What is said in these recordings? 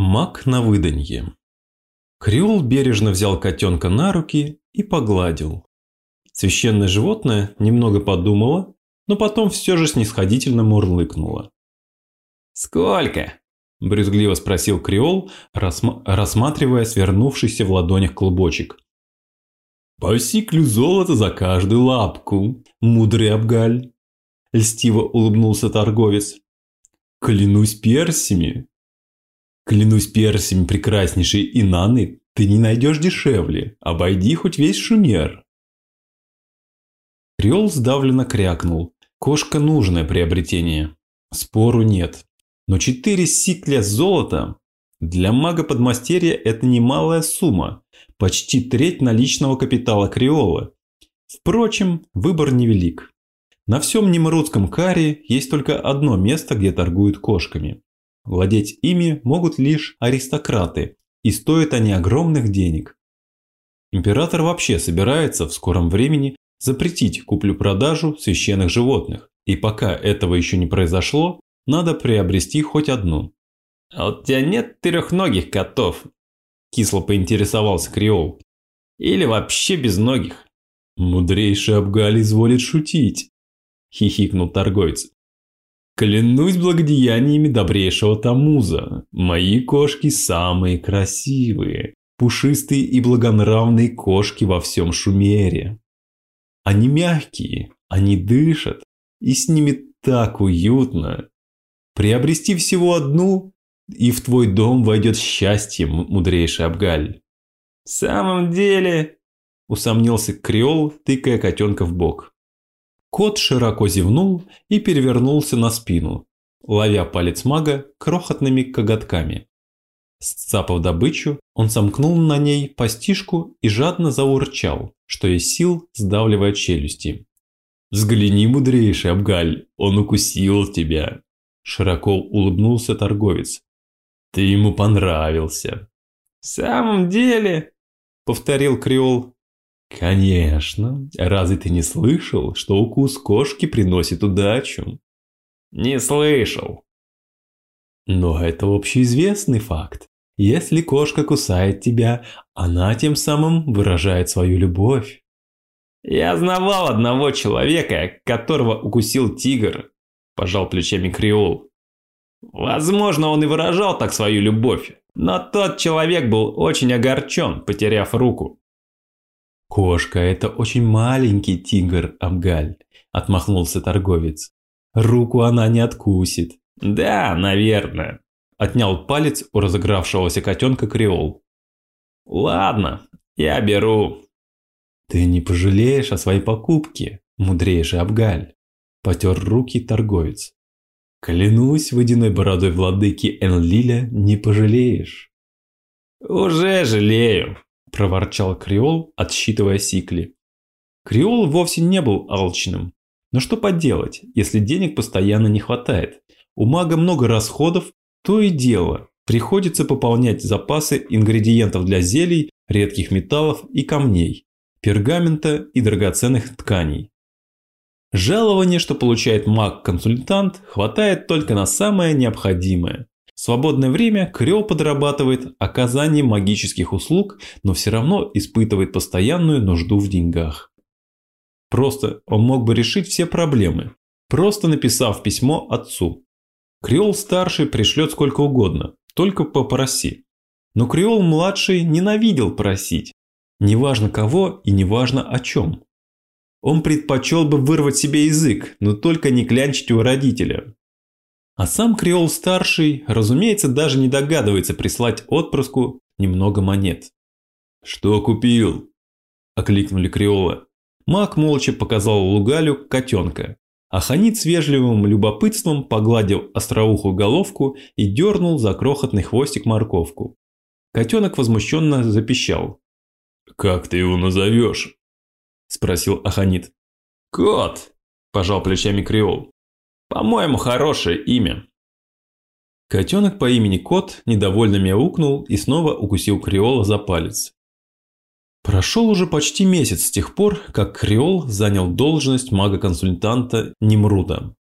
Маг на выданье. Креол бережно взял котенка на руки и погладил. Священное животное немного подумало, но потом все же снисходительно мурлыкнуло. «Сколько?» – брюзгливо спросил Креол, рассма рассматривая свернувшийся в ладонях клубочек. «По сиклю золота за каждую лапку, мудрый Абгаль!» – льстиво улыбнулся торговец. «Клянусь персями, Клянусь персями прекраснейшей Инаны, ты не найдешь дешевле. Обойди хоть весь шумер. Креол сдавленно крякнул. Кошка нужное приобретение. Спору нет. Но четыре сикля золота для мага подмастерья это немалая сумма. Почти треть наличного капитала Креола. Впрочем, выбор невелик. На всем Немрудском каре есть только одно место, где торгуют кошками. Владеть ими могут лишь аристократы, и стоят они огромных денег. Император вообще собирается в скором времени запретить куплю-продажу священных животных, и пока этого еще не произошло, надо приобрести хоть одну. «А у тебя нет трехногих котов?» – кисло поинтересовался Креол. «Или вообще безногих?» «Мудрейший Абгаль изволит шутить», – хихикнул торговец. Клянусь благодеяниями добрейшего Тамуза, мои кошки самые красивые, пушистые и благонравные кошки во всем Шумере. Они мягкие, они дышат, и с ними так уютно. Приобрести всего одну, и в твой дом войдет счастье, мудрейший Абгаль. В самом деле, усомнился Креол, тыкая котенка в бок. Кот широко зевнул и перевернулся на спину, ловя палец мага крохотными коготками. Сцапав добычу, он сомкнул на ней постишку и жадно заурчал, что есть сил, сдавливая челюсти. «Взгляни, мудрейший Абгаль, он укусил тебя!» Широко улыбнулся торговец. «Ты ему понравился!» «В самом деле?» – повторил Креол, Конечно. Разве ты не слышал, что укус кошки приносит удачу? Не слышал. Но это общеизвестный факт. Если кошка кусает тебя, она тем самым выражает свою любовь. Я знавал одного человека, которого укусил тигр, пожал плечами Креол. Возможно, он и выражал так свою любовь, но тот человек был очень огорчен, потеряв руку. «Кошка – это очень маленький тигр, Амгаль», – отмахнулся торговец. «Руку она не откусит». «Да, наверное», – отнял палец у разыгравшегося котенка Креол. «Ладно, я беру». «Ты не пожалеешь о своей покупке, мудрейший Абгаль», – потер руки торговец. «Клянусь водяной бородой владыки Энлиля, не пожалеешь». «Уже жалею», – проворчал Креол, отсчитывая сикли. Креол вовсе не был алчным. Но что поделать, если денег постоянно не хватает? У мага много расходов, то и дело. Приходится пополнять запасы ингредиентов для зелий, редких металлов и камней, пергамента и драгоценных тканей. Жалование, что получает маг-консультант, хватает только на самое необходимое свободное время Крёл подрабатывает оказанием магических услуг, но все равно испытывает постоянную нужду в деньгах. Просто он мог бы решить все проблемы, просто написав письмо отцу. Креол-старший пришлет сколько угодно, только попроси. Но Креол-младший ненавидел просить. Неважно кого и неважно о чем. Он предпочел бы вырвать себе язык, но только не клянчить у родителя, а сам Креол-старший, разумеется, даже не догадывается прислать отпрыску немного монет. «Что купил?» – окликнули Креола. Маг молча показал Лугалю котенка, а Ханит с вежливым любопытством погладил остроухую головку и дернул за крохотный хвостик морковку. Котенок возмущенно запищал. «Как ты его назовешь?» – спросил Аханит. «Кот!» – пожал плечами Креол. По-моему, хорошее имя. Котенок по имени Кот недовольно мяукнул и снова укусил Креола за палец. Прошел уже почти месяц с тех пор, как Креол занял должность мага-консультанта Немруда.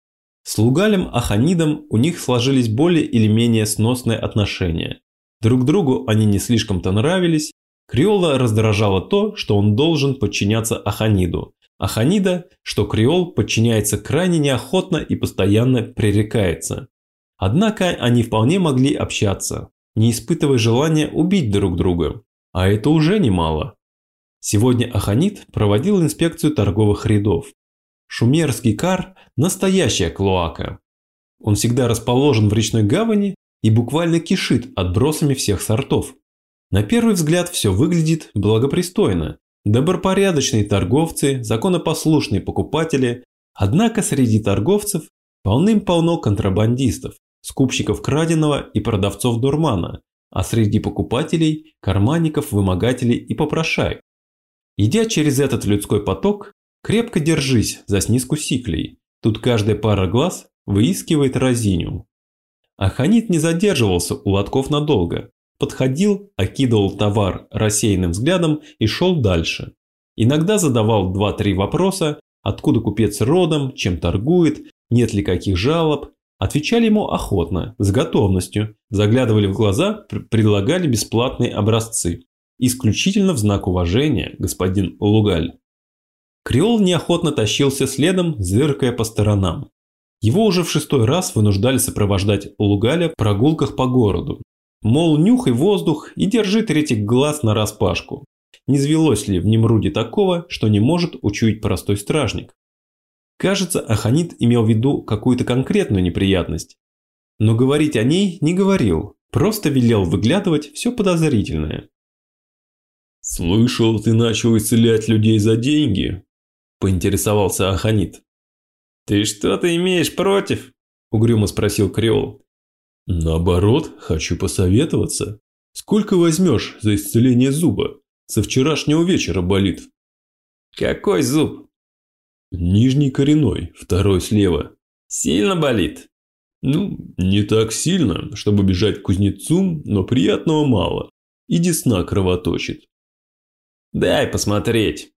С Лугалем Аханидом у них сложились более или менее сносные отношения. Друг другу они не слишком-то нравились. Криола раздражало то, что он должен подчиняться Аханиду. Аханида, что Криол подчиняется крайне неохотно и постоянно пререкается. Однако они вполне могли общаться, не испытывая желания убить друг друга. А это уже немало. Сегодня Аханит проводил инспекцию торговых рядов. Шумерский кар – настоящая клоака. Он всегда расположен в речной гавани и буквально кишит отбросами всех сортов. На первый взгляд все выглядит благопристойно. Добропорядочные торговцы, законопослушные покупатели. Однако среди торговцев полным-полно контрабандистов, скупщиков краденого и продавцов дурмана, а среди покупателей – карманников, вымогателей и попрошаек. Идя через этот людской поток, крепко держись за снизку сиклей. Тут каждая пара глаз выискивает разиню. Аханит не задерживался у лотков надолго. Подходил, окидывал товар рассеянным взглядом и шел дальше. Иногда задавал два-три вопроса, откуда купец родом, чем торгует, нет ли каких жалоб. Отвечали ему охотно, с готовностью, заглядывали в глаза, предлагали бесплатные образцы. Исключительно в знак уважения, господин Лугаль. Креол неохотно тащился следом, зыркая по сторонам. Его уже в шестой раз вынуждали сопровождать Лугаля в прогулках по городу. Мол, нюхай воздух и держи третий глаз на распашку. Не звелось ли в Немруде такого, что не может учуять простой стражник? Кажется, Аханит имел в виду какую-то конкретную неприятность. Но говорить о ней не говорил, просто велел выглядывать все подозрительное. «Слышал, ты начал исцелять людей за деньги?» – поинтересовался Аханит. «Ты что-то имеешь против?» – угрюмо спросил Креол. «Наоборот, хочу посоветоваться. Сколько возьмешь за исцеление зуба? Со вчерашнего вечера болит». «Какой зуб?» «Нижний коренной, второй слева». «Сильно болит?» «Ну, не так сильно, чтобы бежать к кузнецу, но приятного мало. И десна кровоточит. Дай посмотреть.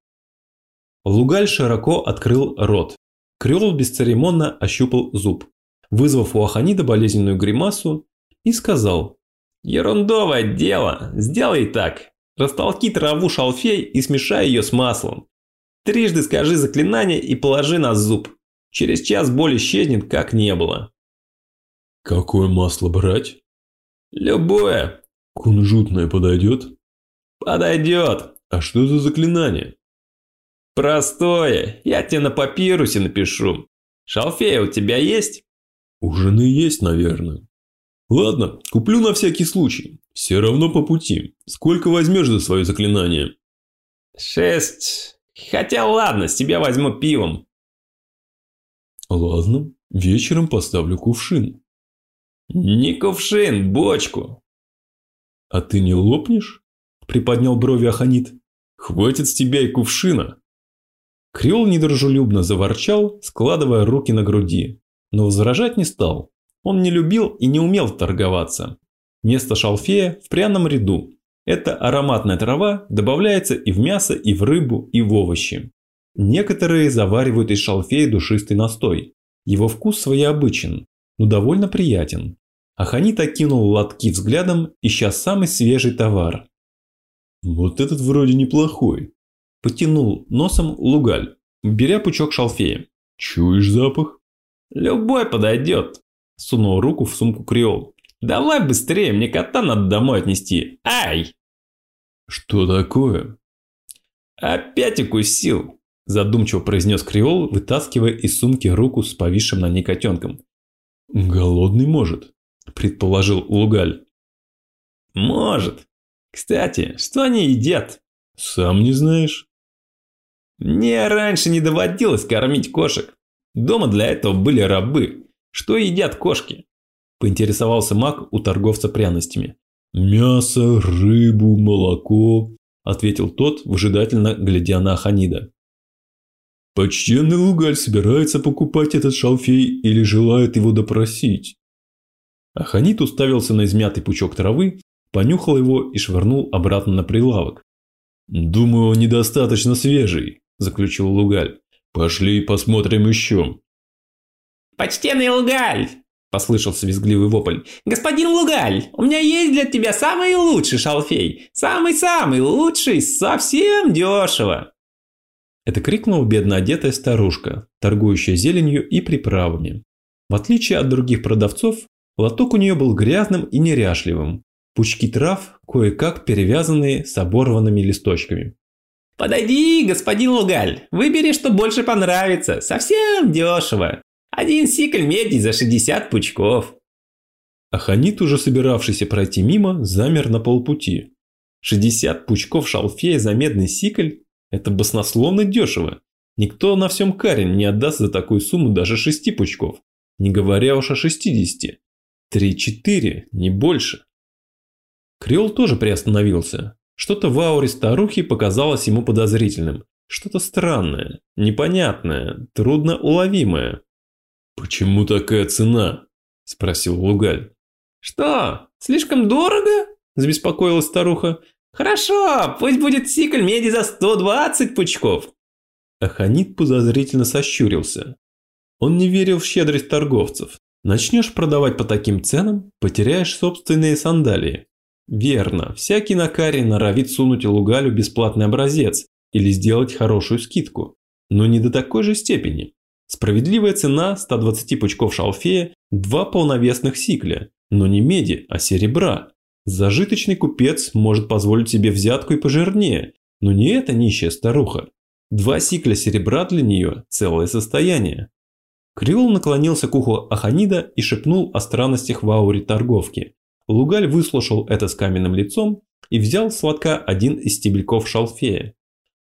Лугаль широко открыл рот. Крёл бесцеремонно ощупал зуб, вызвав у Аханида болезненную гримасу, и сказал. «Ерундовое дело, сделай так. Растолки траву шалфей и смешай ее с маслом. Трижды скажи заклинание и положи на зуб. Через час боль исчезнет, как не было». «Какое масло брать?» «Любое». «Кунжутное подойдет?» «Подойдет. А что за заклинание? Простое. Я тебе на папирусе напишу. Шалфея у тебя есть? У жены есть, наверное. Ладно, куплю на всякий случай. Все равно по пути. Сколько возьмешь за свое заклинание? Шесть. Хотя ладно, с тебя возьму пивом. Ладно, вечером поставлю кувшин. Не кувшин, бочку. А ты не лопнешь? Приподнял брови Аханит. Хватит с тебя и кувшина. Креол недружелюбно заворчал, складывая руки на груди, но возражать не стал. Он не любил и не умел торговаться. Место шалфея в пряном ряду. Эта ароматная трава добавляется и в мясо, и в рыбу, и в овощи. Некоторые заваривают из шалфея душистый настой. Его вкус своеобычен, но довольно приятен. Аханит окинул лотки взглядом, ища самый свежий товар. Вот этот вроде неплохой. Потянул носом лугаль, беря пучок шалфея. Чуешь запах? Любой подойдет. Сунул руку в сумку Креол. Давай быстрее, мне кота надо домой отнести. Ай! Что такое? Опять укусил. Задумчиво произнес Креол, вытаскивая из сумки руку с повисшим на ней котенком. Голодный может, предположил Лугаль. Может. Кстати, что они едят? Сам не знаешь? Мне раньше не доводилось кормить кошек. Дома для этого были рабы. Что едят кошки? Поинтересовался маг у торговца пряностями. Мясо, рыбу, молоко, ответил тот, выжидательно глядя на Ханида. Почтенный Лугаль собирается покупать этот шалфей или желает его допросить? Аханит уставился на измятый пучок травы, понюхал его и швырнул обратно на прилавок. «Думаю, он недостаточно свежий», – заключил Лугаль. «Пошли посмотрим еще». «Почтенный Лугаль!» – послышался визгливый вопль. «Господин Лугаль, у меня есть для тебя самый лучший шалфей! Самый-самый лучший, совсем дешево!» Это крикнула бедно одетая старушка, торгующая зеленью и приправами. В отличие от других продавцов, лоток у нее был грязным и неряшливым. Пучки трав, кое-как перевязанные с оборванными листочками. «Подойди, господин Лугаль, выбери, что больше понравится, совсем дешево. Один сикль меди за 60 пучков». Аханит, уже собиравшийся пройти мимо, замер на полпути. 60 пучков шалфея за медный сикль – это баснословно дешево. Никто на всем каре не отдаст за такую сумму даже 6 пучков, не говоря уж о 60. 3-4, не больше. Креол тоже приостановился. Что-то в ауре старухи показалось ему подозрительным. Что-то странное, непонятное, трудно уловимое. «Почему такая цена?» – спросил Лугаль. «Что, слишком дорого?» – забеспокоилась старуха. «Хорошо, пусть будет сикль меди за 120 пучков». Аханит подозрительно сощурился. Он не верил в щедрость торговцев. Начнешь продавать по таким ценам, потеряешь собственные сандалии. Верно, всякий на каре норовит сунуть Лугалю бесплатный образец или сделать хорошую скидку. Но не до такой же степени. Справедливая цена 120 пучков шалфея – два полновесных сикля, но не меди, а серебра. Зажиточный купец может позволить себе взятку и пожирнее, но не эта нищая старуха. Два сикля серебра для нее – целое состояние. Креол наклонился к уху Аханида и шепнул о странностях в ауре торговки. Лугаль выслушал это с каменным лицом и взял с один из стебельков шалфея.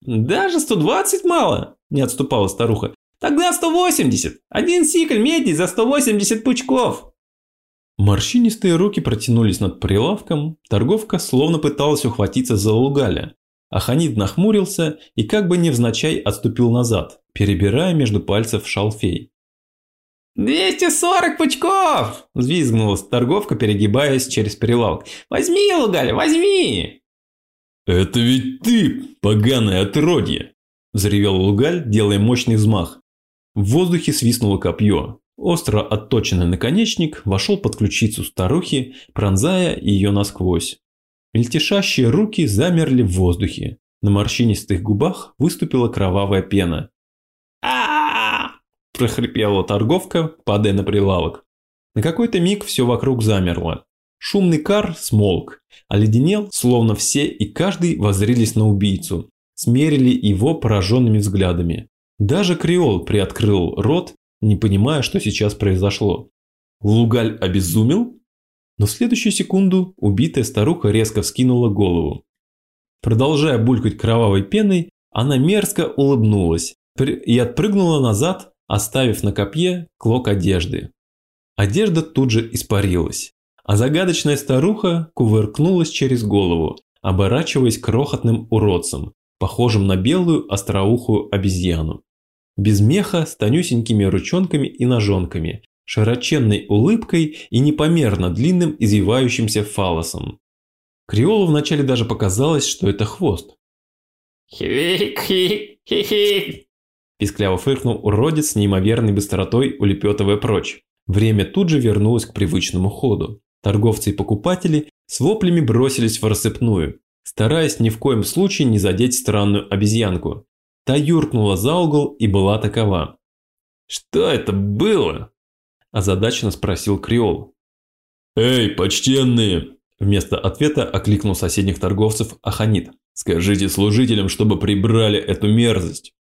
«Даже 120 мало!» – не отступала старуха. «Тогда 180! Один сикль меди за 180 пучков!» Морщинистые руки протянулись над прилавком, торговка словно пыталась ухватиться за Лугаля. Аханид нахмурился и как бы невзначай отступил назад, перебирая между пальцев шалфей. «240 пучков!» – взвизгнула торговка, перегибаясь через прилавок. «Возьми, Лугаля, возьми!» «Это ведь ты, поганое отродье!» – взревел Лугаль, делая мощный взмах. В воздухе свистнуло копье. Остро отточенный наконечник вошел под ключицу старухи, пронзая ее насквозь. Мельтешащие руки замерли в воздухе. На морщинистых губах выступила кровавая пена прохрипела торговка, падая на прилавок. На какой-то миг все вокруг замерло. Шумный кар смолк, оледенел, словно все и каждый воззрились на убийцу, смерили его пораженными взглядами. Даже Креол приоткрыл рот, не понимая, что сейчас произошло. Лугаль обезумел? Но в следующую секунду убитая старуха резко вскинула голову. Продолжая булькать кровавой пеной, она мерзко улыбнулась и отпрыгнула назад, оставив на копье клок одежды. Одежда тут же испарилась, а загадочная старуха кувыркнулась через голову, оборачиваясь крохотным уродцем, похожим на белую остроухую обезьяну. Без меха с тонюсенькими ручонками и ножонками, широченной улыбкой и непомерно длинным извивающимся фалосом. Криолу вначале даже показалось, что это хвост. «Хи-хи-хи-хи!» Пискляво фыркнул уродец с неимоверной быстротой, улепетывая прочь. Время тут же вернулось к привычному ходу. Торговцы и покупатели с воплями бросились в рассыпную, стараясь ни в коем случае не задеть странную обезьянку. Та юркнула за угол и была такова. «Что это было?» – озадаченно спросил Криол. «Эй, почтенные!» – вместо ответа окликнул соседних торговцев Аханит. «Скажите служителям, чтобы прибрали эту мерзость!»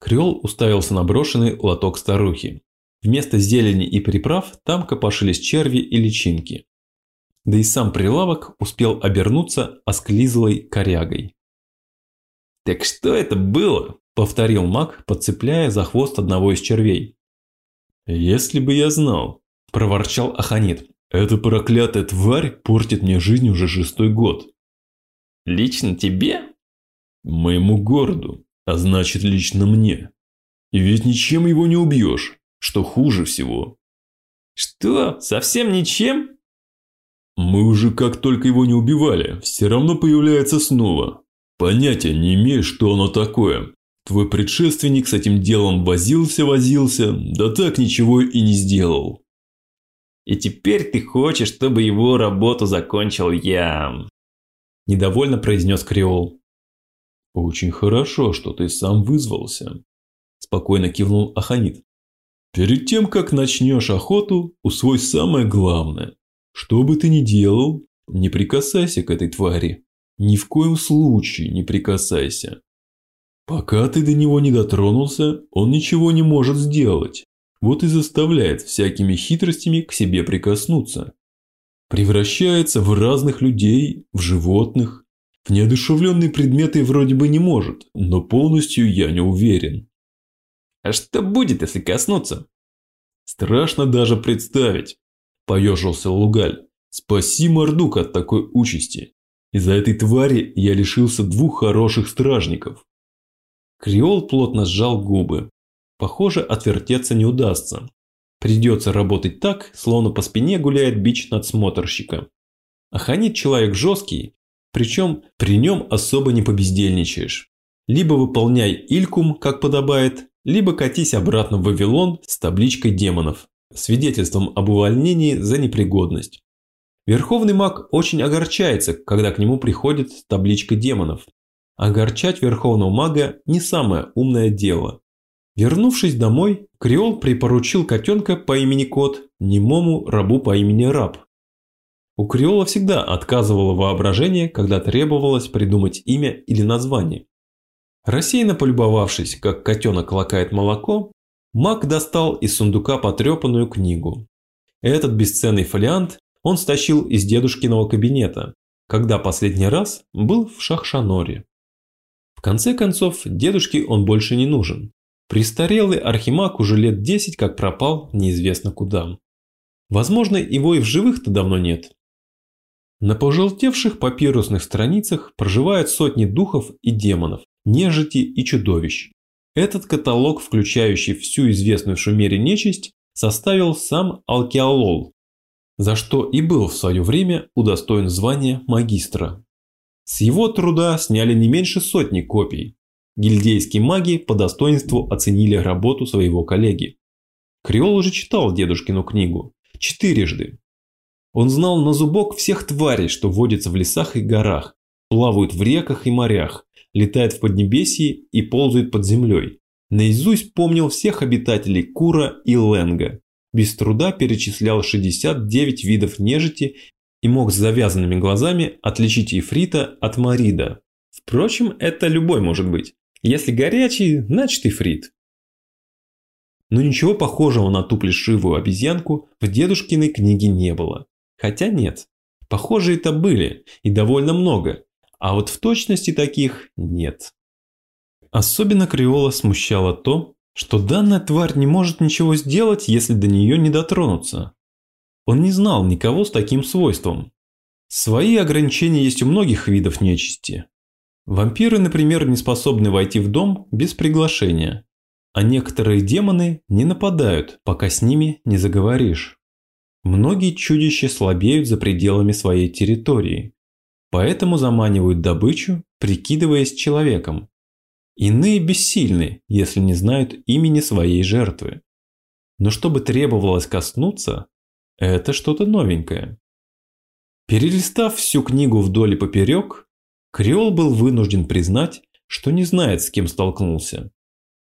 Крёл уставился на брошенный лоток старухи. Вместо зелени и приправ там копошились черви и личинки. Да и сам прилавок успел обернуться осклизлой корягой. «Так что это было?» – повторил маг, подцепляя за хвост одного из червей. «Если бы я знал», – проворчал Аханит. «Эта проклятая тварь портит мне жизнь уже шестой год». «Лично тебе?» «Моему городу а значит лично мне. И ведь ничем его не убьешь, что хуже всего. Что, совсем ничем? Мы уже как только его не убивали, все равно появляется снова. Понятия не имею, что оно такое. Твой предшественник с этим делом возился-возился, да так ничего и не сделал. И теперь ты хочешь, чтобы его работу закончил я. Недовольно произнес Креол. Очень хорошо, что ты сам вызвался. Спокойно кивнул Аханит. Перед тем, как начнешь охоту, усвой самое главное. Что бы ты ни делал, не прикасайся к этой твари. Ни в коем случае не прикасайся. Пока ты до него не дотронулся, он ничего не может сделать. Вот и заставляет всякими хитростями к себе прикоснуться. Превращается в разных людей, в животных. В неодушевленные предметы вроде бы не может, но полностью я не уверен. А что будет, если коснуться? Страшно даже представить. Поежился Лугаль. Спаси Мордук от такой участи. Из-за этой твари я лишился двух хороших стражников. Креол плотно сжал губы. Похоже, отвертеться не удастся. Придется работать так, словно по спине гуляет бич надсмотрщика. Аханит человек жесткий, причем при нем особо не побездельничаешь. Либо выполняй илькум, как подобает, либо катись обратно в Вавилон с табличкой демонов, свидетельством об увольнении за непригодность. Верховный маг очень огорчается, когда к нему приходит табличка демонов. Огорчать верховного мага не самое умное дело. Вернувшись домой, Креол припоручил котенка по имени Кот немому рабу по имени Раб. У Креола всегда отказывало воображение, когда требовалось придумать имя или название. Рассеянно полюбовавшись, как котенок лакает молоко, маг достал из сундука потрепанную книгу. Этот бесценный фолиант он стащил из дедушкиного кабинета, когда последний раз был в Шахшаноре. В конце концов, дедушке он больше не нужен. Престарелый архимаг уже лет 10 как пропал неизвестно куда. Возможно, его и в живых-то давно нет. На пожелтевших папирусных страницах проживают сотни духов и демонов, нежити и чудовищ. Этот каталог, включающий всю известную в Шумере нечисть, составил сам Алкиалол, за что и был в свое время удостоен звания магистра. С его труда сняли не меньше сотни копий. Гильдейские маги по достоинству оценили работу своего коллеги. Креол уже читал дедушкину книгу. Четырежды. Он знал на зубок всех тварей, что водятся в лесах и горах, плавают в реках и морях, летают в Поднебесье и ползают под землей. Наизусть помнил всех обитателей Кура и Ленга без труда перечислял 69 видов нежити и мог с завязанными глазами отличить ифрита от марида. Впрочем, это любой может быть. Если горячий, значит ифрит. Но ничего похожего на ту плешивую обезьянку в дедушкиной книге не было. Хотя нет, похожие-то были, и довольно много, а вот в точности таких нет. Особенно Криола смущало то, что данная тварь не может ничего сделать, если до нее не дотронуться. Он не знал никого с таким свойством. Свои ограничения есть у многих видов нечисти. Вампиры, например, не способны войти в дом без приглашения, а некоторые демоны не нападают, пока с ними не заговоришь. Многие чудища слабеют за пределами своей территории, поэтому заманивают добычу, прикидываясь человеком, Иные бессильны, если не знают имени своей жертвы. Но чтобы требовалось коснуться, это что-то новенькое. Перелистав всю книгу вдоль и поперек, Креол был вынужден признать, что не знает, с кем столкнулся.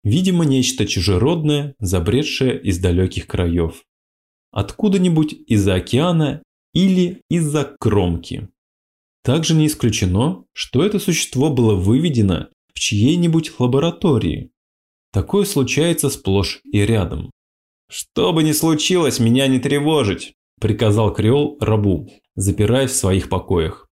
Видимо, нечто чужеродное, забредшее из далеких краев. Откуда-нибудь из-за океана или из-за кромки. Также не исключено, что это существо было выведено в чьей-нибудь лаборатории. Такое случается сплошь и рядом. «Что бы ни случилось, меня не тревожить», – приказал Креол рабу, запираясь в своих покоях.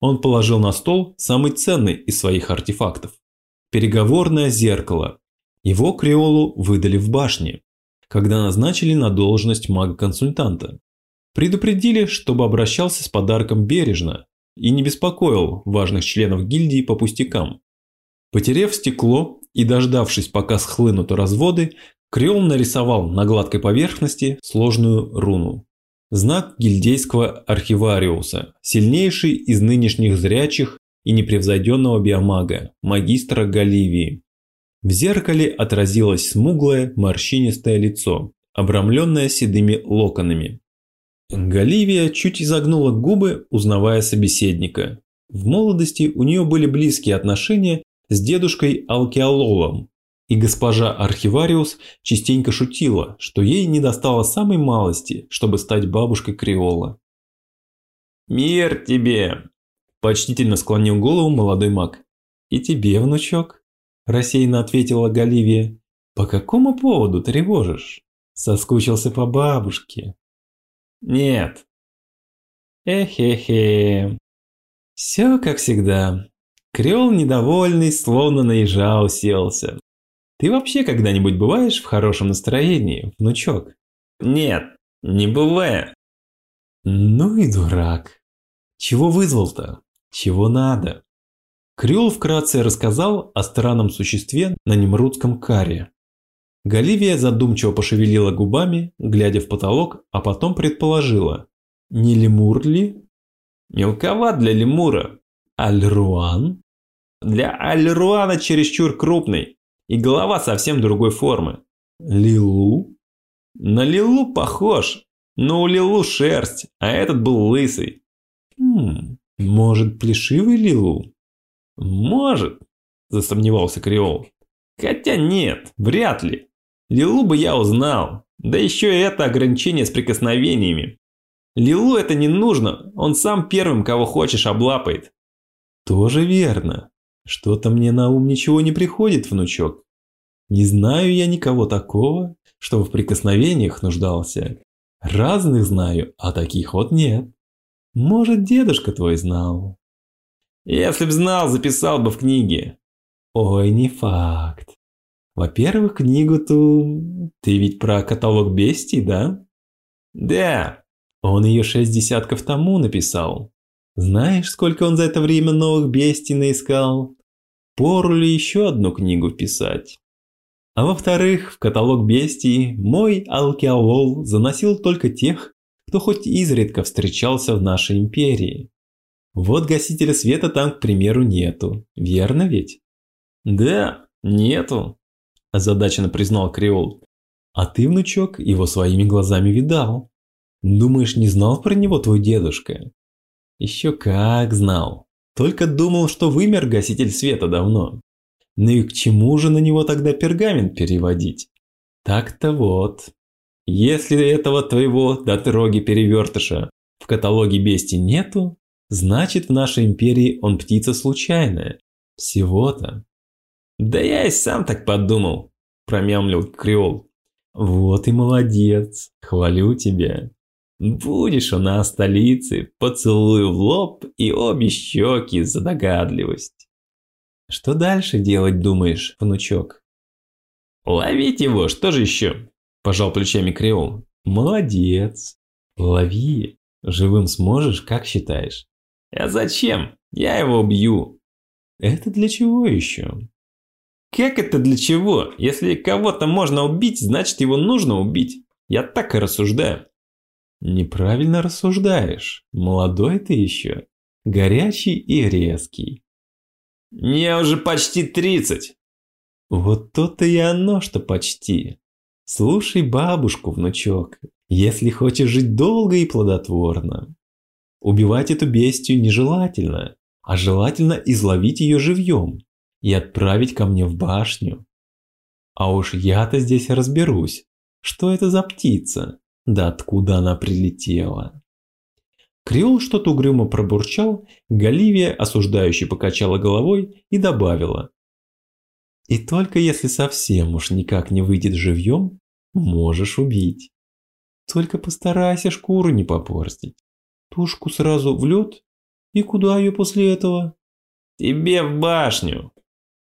Он положил на стол самый ценный из своих артефактов – переговорное зеркало. Его Креолу выдали в башне, когда назначили на должность мага-консультанта. Предупредили, чтобы обращался с подарком бережно и не беспокоил важных членов гильдии по пустякам. Потерев стекло и дождавшись, пока схлынут разводы, Креол нарисовал на гладкой поверхности сложную руну. Знак гильдейского архивариуса, сильнейший из нынешних зрячих и непревзойденного биомага, магистра Галивии. В зеркале отразилось смуглое, морщинистое лицо, обрамленное седыми локонами. Галивия чуть изогнула губы, узнавая собеседника. В молодости у нее были близкие отношения с дедушкой Алкиалолом, и госпожа Архивариус частенько шутила, что ей не достало самой малости, чтобы стать бабушкой Криола. «Мир тебе!» – почтительно склонил голову молодой маг. «И тебе, внучок?» – рассеянно ответила Галивия. «По какому поводу тревожишь? Соскучился по бабушке?» «Нет». «Эхе-хе». Все как всегда. Креол недовольный, словно наезжал, уселся. Ты вообще когда-нибудь бываешь в хорошем настроении, внучок? Нет, не бывает. Ну и дурак. Чего вызвал-то? Чего надо? Крюл вкратце рассказал о странном существе на немрудском каре. Галивия задумчиво пошевелила губами, глядя в потолок, а потом предположила. Не лемур ли? Мелковат для лемура. Альруан? Для альруана чересчур крупный. И голова совсем другой формы. Лилу? На Лилу похож, но у Лилу шерсть, а этот был лысый. Хм, может, плешивый Лилу? Может, засомневался Креол. Хотя нет, вряд ли. Лилу бы я узнал. Да еще и это ограничение с прикосновениями. Лилу это не нужно, он сам первым, кого хочешь, облапает. Тоже верно. Что-то мне на ум ничего не приходит, внучок. Не знаю я никого такого, что в прикосновениях нуждался. Разных знаю, а таких вот нет. Может, дедушка твой знал. Если б знал, записал бы в книге. Ой, не факт. Во-первых, книгу-то... Ты ведь про каталог бестий, да? Да. Он ее шесть десятков тому написал. Знаешь, сколько он за это время новых бестий наискал? Пору ли еще одну книгу писать? А во-вторых, в каталог бестий мой Алкиавол заносил только тех, кто хоть изредка встречался в нашей империи. Вот гасителя света там, к примеру, нету, верно ведь? Да, нету, озадаченно признал Креол. А ты, внучок, его своими глазами видал. Думаешь, не знал про него твой дедушка? Еще как знал. Только думал, что вымер гаситель света давно. Ну и к чему же на него тогда пергамент переводить? Так-то вот. Если этого твоего дороги перевертыша в каталоге бести нету, значит в нашей империи он птица случайная. Всего-то. Да я и сам так подумал, промямлил Креол. Вот и молодец, хвалю тебя. Будешь у нас столицы, поцелую в лоб и обе щеки за догадливость. Что дальше делать, думаешь, внучок? Ловить его, что же еще? Пожал плечами Креол. Молодец. Лови. Живым сможешь, как считаешь? А зачем? Я его убью. Это для чего еще? Как это для чего? Если кого-то можно убить, значит его нужно убить. Я так и рассуждаю. Неправильно рассуждаешь. Молодой ты еще. Горячий и резкий. Мне уже почти тридцать. Вот то-то и оно, что почти. Слушай бабушку, внучок, если хочешь жить долго и плодотворно. Убивать эту бестию нежелательно, а желательно изловить ее живьем и отправить ко мне в башню. А уж я-то здесь разберусь, что это за птица, да откуда она прилетела? Креол что-то угрюмо пробурчал, Галивия осуждающе покачала головой и добавила. И только если совсем уж никак не выйдет живьем, можешь убить. Только постарайся шкуру не попортить. Тушку сразу в лед, и куда ее после этого? Тебе в башню.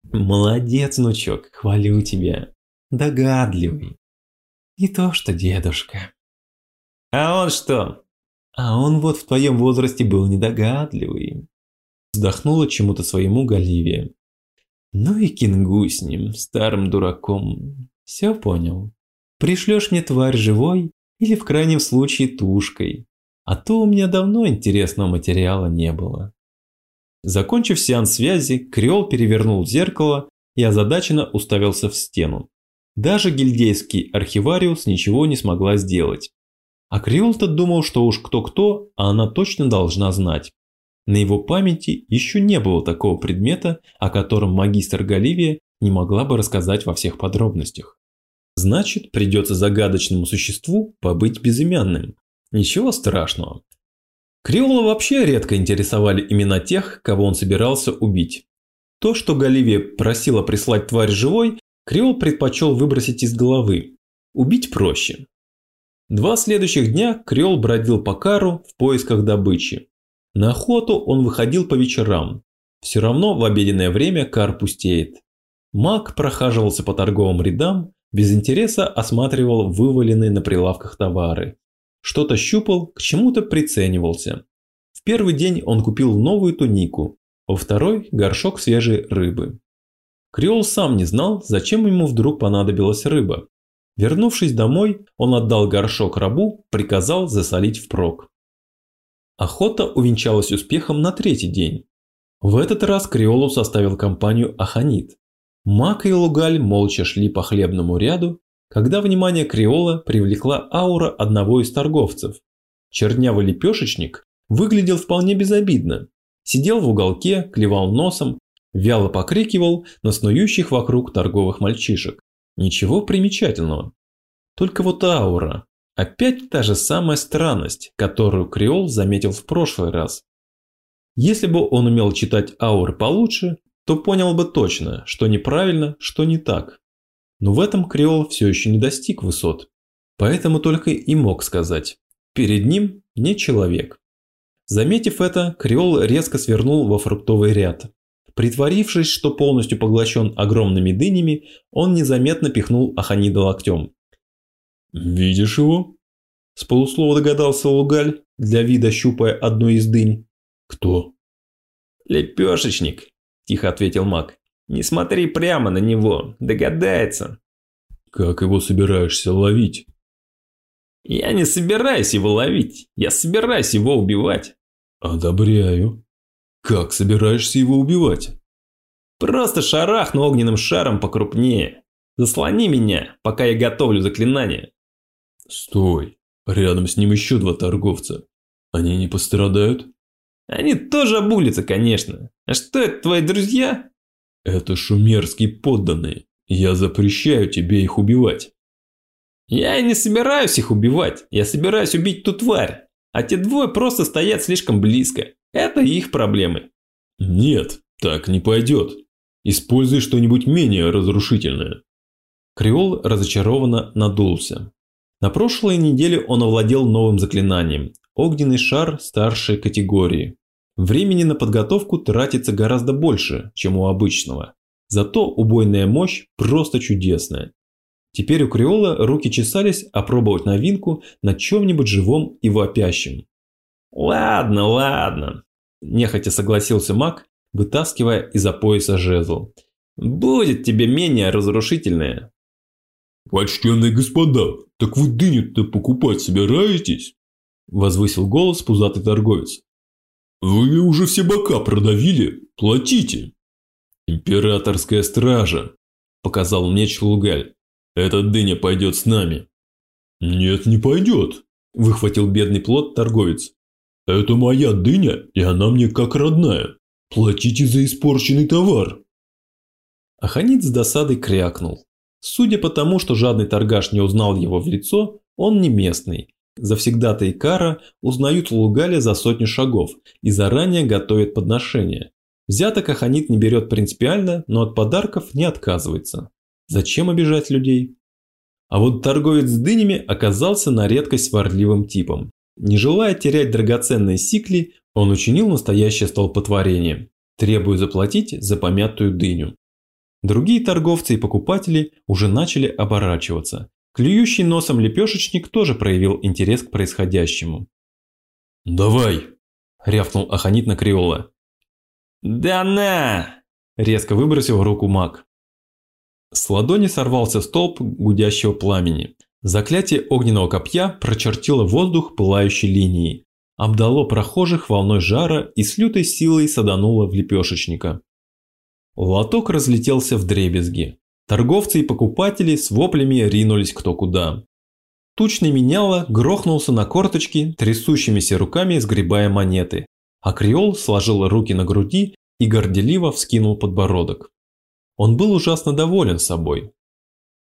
Молодец, внучок, хвалю тебя. Догадливый. Не то что дедушка. А он что? А он вот в твоем возрасте был недогадливый. Вздохнула чему-то своему Галивия. Ну и кингу с ним, старым дураком. Все понял. Пришлешь мне тварь живой или в крайнем случае тушкой. А то у меня давно интересного материала не было. Закончив сеанс связи, Креол перевернул зеркало и озадаченно уставился в стену. Даже гильдейский архивариус ничего не смогла сделать. А Криол-то думал, что уж кто-кто, а она точно должна знать. На его памяти еще не было такого предмета, о котором магистр Галивия не могла бы рассказать во всех подробностях. Значит, придется загадочному существу побыть безымянным. Ничего страшного. Криола вообще редко интересовали имена тех, кого он собирался убить. То, что Галивия просила прислать тварь живой, Криол предпочел выбросить из головы. Убить проще. Два следующих дня Криол бродил по кару в поисках добычи. На охоту он выходил по вечерам. Все равно в обеденное время кар пустеет. Маг прохаживался по торговым рядам, без интереса осматривал вываленные на прилавках товары. Что-то щупал, к чему-то приценивался. В первый день он купил новую тунику, во второй – горшок свежей рыбы. Криол сам не знал, зачем ему вдруг понадобилась рыба. Вернувшись домой, он отдал горшок рабу, приказал засолить впрок. Охота увенчалась успехом на третий день. В этот раз Криолу составил компанию Аханит. Мак и Лугаль молча шли по хлебному ряду, когда внимание Криола привлекла аура одного из торговцев. Чернявый лепешечник выглядел вполне безобидно. Сидел в уголке, клевал носом, вяло покрикивал на снующих вокруг торговых мальчишек. Ничего примечательного. Только вот аура. Опять та же самая странность, которую Креол заметил в прошлый раз. Если бы он умел читать ауры получше, то понял бы точно, что неправильно, что не так. Но в этом Креол все еще не достиг высот. Поэтому только и мог сказать. Перед ним не человек. Заметив это, Креол резко свернул во фруктовый ряд. Притворившись, что полностью поглощен огромными дынями, он незаметно пихнул Аханида локтем. «Видишь его?» С полуслова догадался Лугаль, для вида щупая одну из дынь. «Кто?» «Лепешечник», – тихо ответил маг. «Не смотри прямо на него, догадается». «Как его собираешься ловить?» «Я не собираюсь его ловить, я собираюсь его убивать». «Одобряю. Как собираешься его убивать?» «Просто шарахну огненным шаром покрупнее. Заслони меня, пока я готовлю заклинание». Стой. Рядом с ним еще два торговца. Они не пострадают? Они тоже обулятся, конечно. А что это, твои друзья? Это шумерские подданные. Я запрещаю тебе их убивать. Я не собираюсь их убивать. Я собираюсь убить ту тварь. А те двое просто стоят слишком близко. Это их проблемы. Нет, так не пойдет. Используй что-нибудь менее разрушительное. Креол разочарованно надулся. На прошлой неделе он овладел новым заклинанием – огненный шар старшей категории. Времени на подготовку тратится гораздо больше, чем у обычного. Зато убойная мощь просто чудесная. Теперь у Креола руки чесались опробовать новинку на чем-нибудь живом и вопящем. «Ладно, ладно», – нехотя согласился маг, вытаскивая из-за пояса жезл. «Будет тебе менее разрушительное». «Почтенные господа, так вы дыню-то покупать собираетесь?» Возвысил голос пузатый торговец. «Вы уже все бока продавили, платите!» «Императорская стража!» – показал мне Чулугаль. «Эта дыня пойдет с нами!» «Нет, не пойдет!» – выхватил бедный плод торговец. «Это моя дыня, и она мне как родная. Платите за испорченный товар!» Аханит с досадой крякнул. Судя по тому, что жадный торгаш не узнал его в лицо, он не местный. Завсегдаты Икара узнают Лугаля за сотню шагов и заранее готовят подношения. Взяток Аханит не берет принципиально, но от подарков не отказывается. Зачем обижать людей? А вот торговец с дынями оказался на редкость сварливым типом. Не желая терять драгоценные сикли, он учинил настоящее столпотворение, требуя заплатить за помятую дыню. Другие торговцы и покупатели уже начали оборачиваться. Клюющий носом лепешечник тоже проявил интерес к происходящему. «Давай!» – рявкнул Аханит на Криола. «Да на!» – резко выбросил руку маг. С ладони сорвался столб гудящего пламени. Заклятие огненного копья прочертило воздух пылающей линией, обдало прохожих волной жара и с лютой силой садануло в лепешечника. Лоток разлетелся в дребезги. Торговцы и покупатели с воплями ринулись кто куда. Тучный меняло грохнулся на корточки, трясущимися руками сгребая монеты, а Креол сложил руки на груди и горделиво вскинул подбородок. Он был ужасно доволен собой.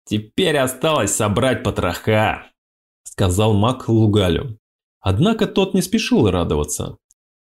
«Теперь осталось собрать потроха», – сказал маг Лугалю. Однако тот не спешил радоваться.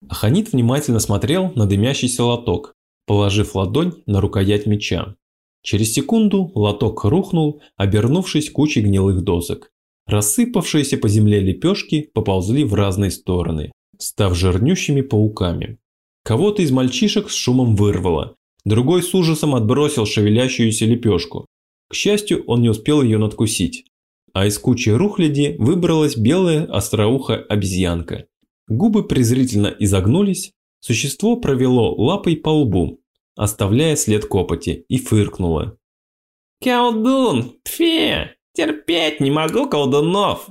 Аханит внимательно смотрел на дымящийся лоток, положив ладонь на рукоять меча. Через секунду лоток рухнул, обернувшись кучей гнилых досок. Рассыпавшиеся по земле лепешки поползли в разные стороны, став жирнющими пауками. Кого-то из мальчишек с шумом вырвало, другой с ужасом отбросил шевелящуюся лепешку. К счастью, он не успел ее надкусить. А из кучи рухляди выбралась белая остроухая обезьянка. Губы презрительно изогнулись, существо провело лапой по лбу, оставляя след копоти, и фыркнуло. «Колдун! Тфе! Терпеть не могу колдунов!»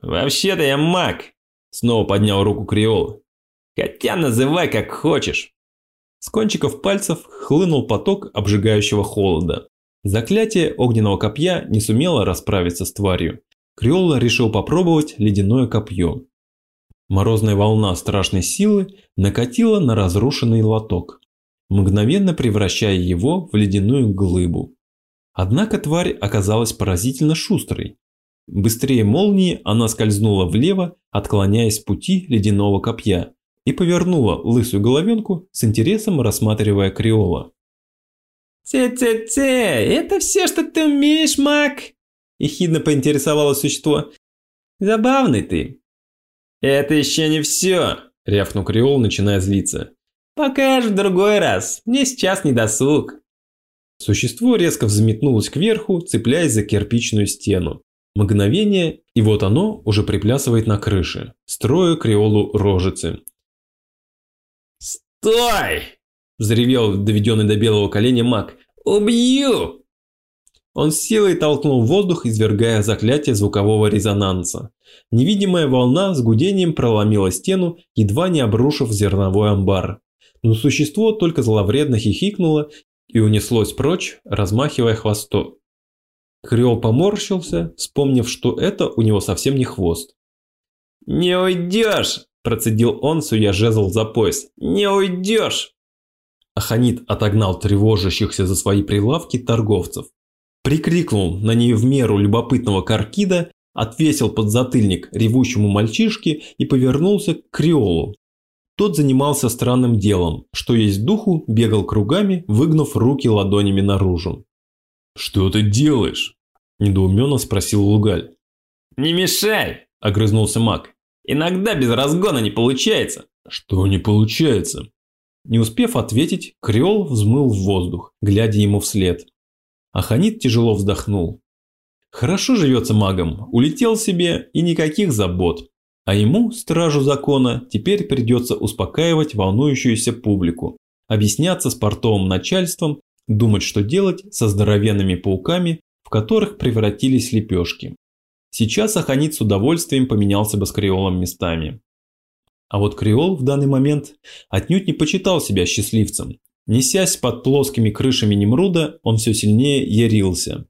«Вообще-то я маг!» Снова поднял руку Криол. «Хотя называй как хочешь!» С кончиков пальцев хлынул поток обжигающего холода. Заклятие огненного копья не сумело расправиться с тварью. Криолла решил попробовать ледяное копье. Морозная волна страшной силы накатила на разрушенный лоток мгновенно превращая его в ледяную глыбу. Однако тварь оказалась поразительно шустрой. Быстрее молнии она скользнула влево, отклоняясь с пути ледяного копья, и повернула лысую головенку с интересом рассматривая Криола. «Те-те-те, это все, что ты умеешь, маг?» – ехидно поинтересовалось существо. «Забавный ты». «Это еще не все!» – рявкнул Криол, начиная злиться. Покажешь в другой раз, мне сейчас не досуг. Существо резко взметнулось кверху, цепляясь за кирпичную стену. Мгновение, и вот оно уже приплясывает на крыше, строя креолу рожицы. «Стой!» – взревел доведенный до белого коленя маг. «Убью!» Он с силой толкнул воздух, извергая заклятие звукового резонанса. Невидимая волна с гудением проломила стену, едва не обрушив зерновой амбар но существо только зловредно хихикнуло и унеслось прочь, размахивая хвостом. Креол поморщился, вспомнив, что это у него совсем не хвост. «Не уйдешь!» – процедил он, суя жезл за пояс. «Не уйдешь!» Аханит отогнал тревожащихся за свои прилавки торговцев. Прикрикнул на не в меру любопытного Каркида, отвесил подзатыльник ревущему мальчишке и повернулся к Креолу. Тот занимался странным делом, что есть духу, бегал кругами, выгнув руки ладонями наружу. «Что ты делаешь?» – недоуменно спросил Лугаль. «Не мешай!» – огрызнулся маг. «Иногда без разгона не получается». «Что не получается?» Не успев ответить, Креол взмыл в воздух, глядя ему вслед. Аханит тяжело вздохнул. Хорошо живется магом, улетел себе и никаких забот. А ему, стражу закона, теперь придется успокаивать волнующуюся публику, объясняться с портовым начальством, думать, что делать со здоровенными пауками, в которых превратились лепешки. Сейчас Аханит с удовольствием поменялся бы с Креолом местами. А вот Креол в данный момент отнюдь не почитал себя счастливцем. Несясь под плоскими крышами Немруда, он все сильнее ярился.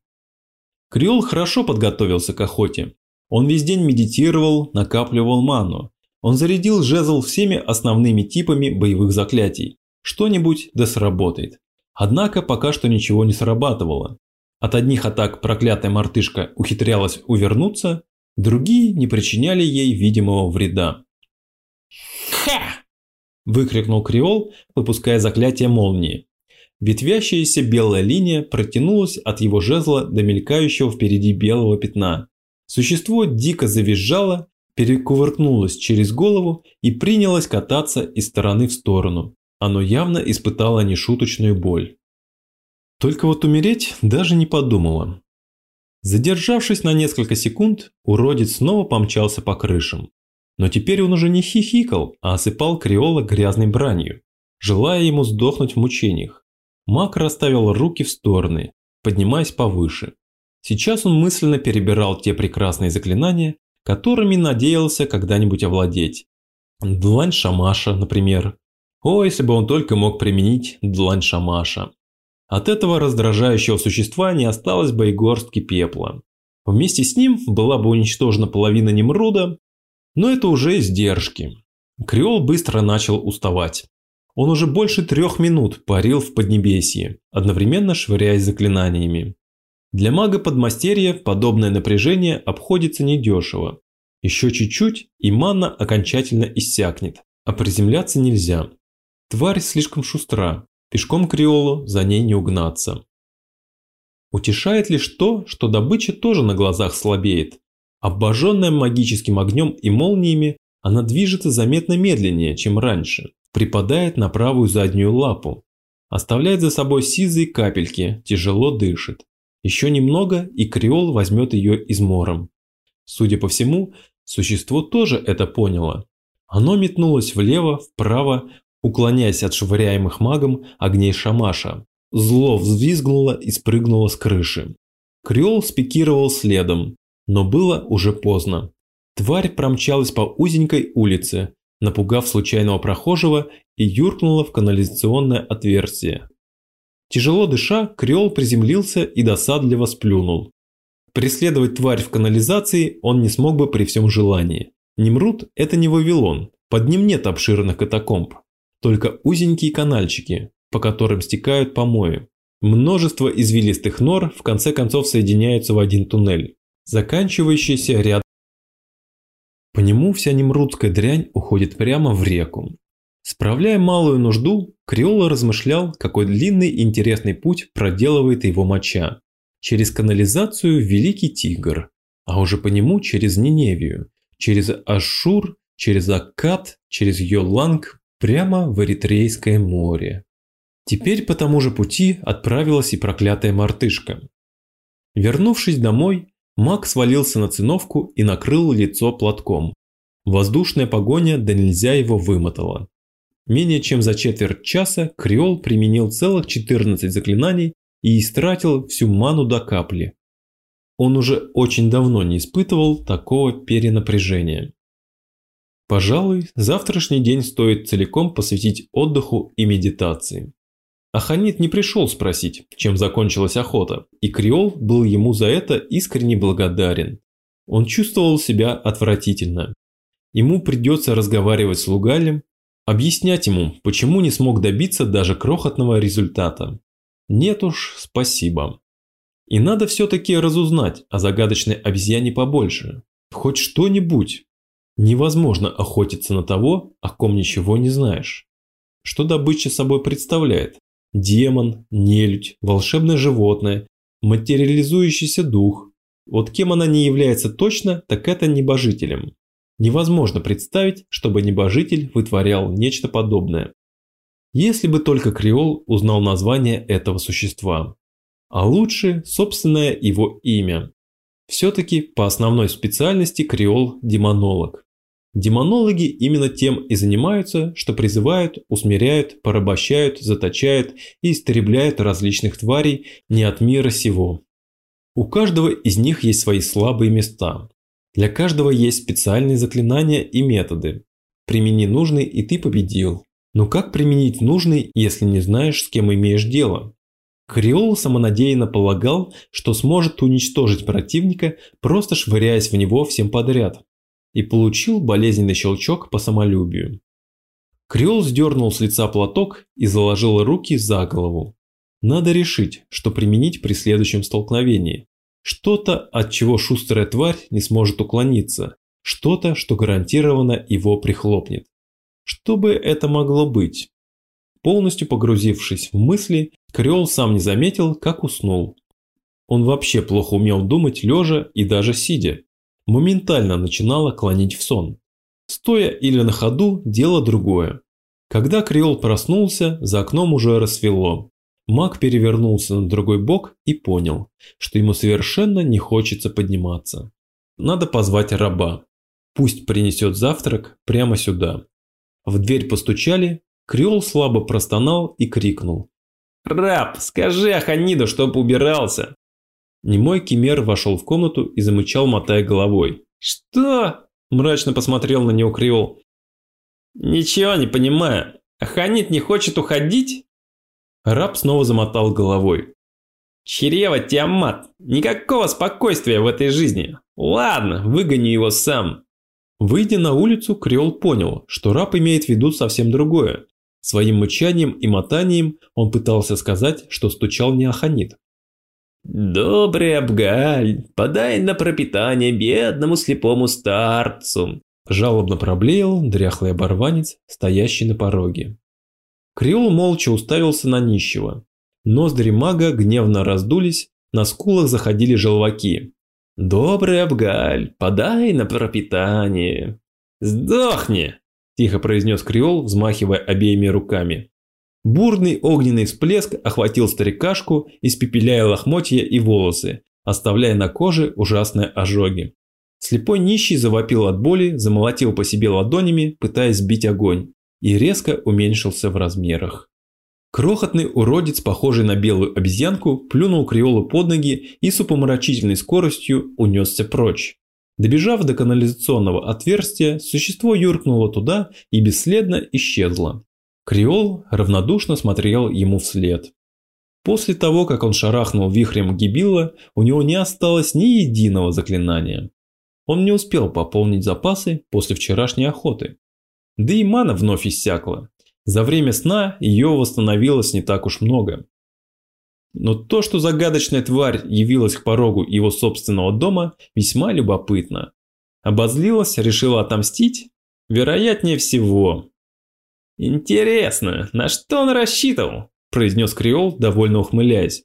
Креол хорошо подготовился к охоте. Он весь день медитировал, накапливал ману. Он зарядил жезл всеми основными типами боевых заклятий. Что-нибудь да сработает. Однако пока что ничего не срабатывало. От одних атак проклятая мартышка ухитрялась увернуться, другие не причиняли ей видимого вреда. «Ха!» – выкрикнул Креол, выпуская заклятие молнии. Ветвящаяся белая линия протянулась от его жезла до мелькающего впереди белого пятна. Существо дико завизжало, перекувыркнулось через голову и принялось кататься из стороны в сторону. Оно явно испытало нешуточную боль. Только вот умереть даже не подумала. Задержавшись на несколько секунд, уродец снова помчался по крышам. Но теперь он уже не хихикал, а осыпал Креола грязной бранью, желая ему сдохнуть в мучениях. Мак расставил руки в стороны, поднимаясь повыше. Сейчас он мысленно перебирал те прекрасные заклинания, которыми надеялся когда-нибудь овладеть. Длань Шамаша, например. О, если бы он только мог применить Длань Шамаша. От этого раздражающего существа не осталось бы и горстки пепла. Вместе с ним была бы уничтожена половина Немруда, но это уже издержки. Креол быстро начал уставать. Он уже больше трех минут парил в Поднебесье, одновременно швыряясь заклинаниями. Для мага подмастерья подобное напряжение обходится недешево. Еще чуть-чуть, и манна окончательно иссякнет, а приземляться нельзя. Тварь слишком шустра, пешком креолу за ней не угнаться. Утешает лишь то, что добыча тоже на глазах слабеет. Обожженная магическим огнем и молниями, она движется заметно медленнее, чем раньше, припадает на правую заднюю лапу, оставляет за собой сизые капельки, тяжело дышит. Еще немного, и креол возьмет ее измором. Судя по всему, существо тоже это поняло. Оно метнулось влево, вправо, уклоняясь от швыряемых магом огней шамаша. Зло взвизгнуло и спрыгнуло с крыши. Креол спикировал следом, но было уже поздно. Тварь промчалась по узенькой улице, напугав случайного прохожего и юркнула в канализационное отверстие. Тяжело дыша, Креол приземлился и досадливо сплюнул. Преследовать тварь в канализации он не смог бы при всем желании. Немрут – это не Вавилон, под ним нет обширных катакомб. Только узенькие канальчики, по которым стекают помои. Множество извилистых нор в конце концов соединяются в один туннель, заканчивающийся ряд. По нему вся немрудская дрянь уходит прямо в реку. Справляя малую нужду, Криола размышлял, какой длинный и интересный путь проделывает его моча. Через канализацию Великий Тигр, а уже по нему через Ниневию, через Ашур, через Аккад, через Йоланг, прямо в Эритрейское море. Теперь по тому же пути отправилась и проклятая мартышка. Вернувшись домой, Мак свалился на циновку и накрыл лицо платком. Воздушная погоня да нельзя его вымотала. Менее чем за четверть часа Криол применил целых 14 заклинаний и истратил всю ману до капли. Он уже очень давно не испытывал такого перенапряжения. Пожалуй, завтрашний день стоит целиком посвятить отдыху и медитации. Аханит не пришел спросить, чем закончилась охота, и Криол был ему за это искренне благодарен. Он чувствовал себя отвратительно. Ему придется разговаривать с Лугалем, Объяснять ему, почему не смог добиться даже крохотного результата. Нет уж, спасибо. И надо все-таки разузнать о загадочной обезьяне побольше. Хоть что-нибудь. Невозможно охотиться на того, о ком ничего не знаешь. Что добыча собой представляет? Демон, нелюдь, волшебное животное, материализующийся дух. Вот кем она не является точно, так это небожителем. Невозможно представить, чтобы небожитель вытворял нечто подобное. Если бы только Креол узнал название этого существа. А лучше собственное его имя. Все-таки по основной специальности Креол – демонолог. Демонологи именно тем и занимаются, что призывают, усмиряют, порабощают, заточают и истребляют различных тварей не от мира сего. У каждого из них есть свои слабые места, для каждого есть специальные заклинания и методы. Примени нужный, и ты победил. Но как применить нужный, если не знаешь, с кем имеешь дело? Криол самонадеянно полагал, что сможет уничтожить противника, просто швыряясь в него всем подряд. И получил болезненный щелчок по самолюбию. Криол сдернул с лица платок и заложил руки за голову. Надо решить, что применить при следующем столкновении. Что-то, от чего шустрая тварь не сможет уклониться. Что-то, что гарантированно его прихлопнет. Что бы это могло быть? Полностью погрузившись в мысли, Креол сам не заметил, как уснул. Он вообще плохо умел думать лежа и даже сидя. Моментально начинало клонить в сон. Стоя или на ходу – дело другое. Когда Креол проснулся, за окном уже рассвело. Маг перевернулся на другой бок и понял, что ему совершенно не хочется подниматься. Надо позвать раба. Пусть принесет завтрак прямо сюда. В дверь постучали, Креол слабо простонал и крикнул. «Раб, скажи Аханиду, чтоб убирался!» Немой Кемер вошел в комнату и замычал, мотая головой. «Что?» – мрачно посмотрел на него Креол. «Ничего не понимаю. Аханит не хочет уходить?» Раб снова замотал головой. Чрево Тиамат, никакого спокойствия в этой жизни. Ладно, выгоню его сам. Выйдя на улицу, Креол понял, что раб имеет в виду совсем другое. Своим мычанием и мотанием он пытался сказать, что стучал не Аханит. «Добрый Абгаль, подай на пропитание бедному слепому старцу!» Жалобно проблеял дряхлый оборванец, стоящий на пороге. Креол молча уставился на нищего. Ноздри мага гневно раздулись, на скулах заходили желваки. «Добрый Абгаль, подай на пропитание!» «Сдохни!» – тихо произнес Креол, взмахивая обеими руками. Бурный огненный всплеск охватил старикашку, испепеляя лохмотья и волосы, оставляя на коже ужасные ожоги. Слепой нищий завопил от боли, замолотил по себе ладонями, пытаясь сбить огонь, и резко уменьшился в размерах. Крохотный уродец, похожий на белую обезьянку, плюнул Криолу под ноги и с упомрачительной скоростью унесся прочь. Добежав до канализационного отверстия, существо юркнуло туда и бесследно исчезло. Криол равнодушно смотрел ему вслед. После того, как он шарахнул вихрем Гибилла, у него не осталось ни единого заклинания. Он не успел пополнить запасы после вчерашней охоты. Да и мана вновь иссякла. За время сна ее восстановилось не так уж много. Но то, что загадочная тварь явилась к порогу его собственного дома, весьма любопытно. Обозлилась, решила отомстить? Вероятнее всего. «Интересно, на что он рассчитывал?» – произнес Креол, довольно ухмыляясь.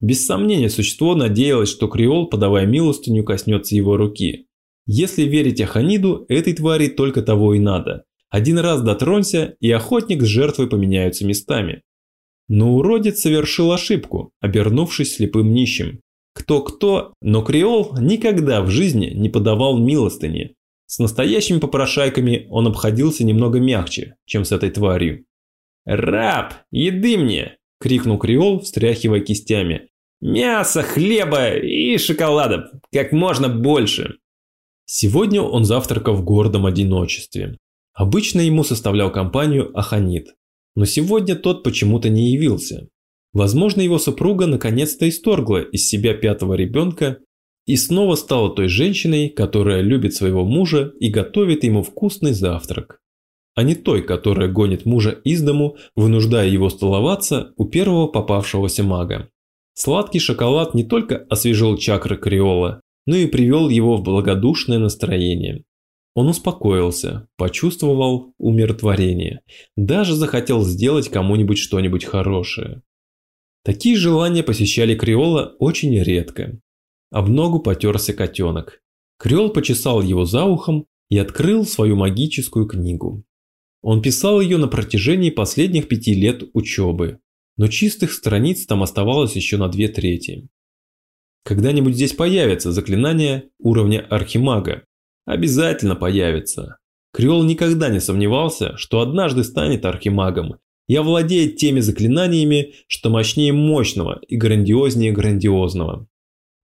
Без сомнения, существо надеялось, что Креол, подавая милостыню, коснется его руки. Если верить Аханиду, этой твари только того и надо. Один раз дотронься, и охотник с жертвой поменяются местами. Но уродец совершил ошибку, обернувшись слепым нищим. Кто-кто, но Креол никогда в жизни не подавал милостыни. С настоящими попрошайками он обходился немного мягче, чем с этой тварью. «Раб, еды мне!» – крикнул Креол, встряхивая кистями. «Мяса, хлеба и шоколада, как можно больше!» Сегодня он завтракал в гордом одиночестве. Обычно ему составлял компанию Аханит, но сегодня тот почему-то не явился. Возможно, его супруга наконец-то исторгла из себя пятого ребенка и снова стала той женщиной, которая любит своего мужа и готовит ему вкусный завтрак. А не той, которая гонит мужа из дому, вынуждая его столоваться у первого попавшегося мага. Сладкий шоколад не только освежил чакры Криола, но и привел его в благодушное настроение. Он успокоился, почувствовал умиротворение, даже захотел сделать кому-нибудь что-нибудь хорошее. Такие желания посещали Криола очень редко. Об ногу потерся котенок. Криол почесал его за ухом и открыл свою магическую книгу. Он писал ее на протяжении последних пяти лет учебы, но чистых страниц там оставалось еще на две трети. Когда-нибудь здесь появится заклинание уровня архимага, Обязательно появится. Креол никогда не сомневался, что однажды станет архимагом и овладеет теми заклинаниями, что мощнее мощного и грандиознее грандиозного.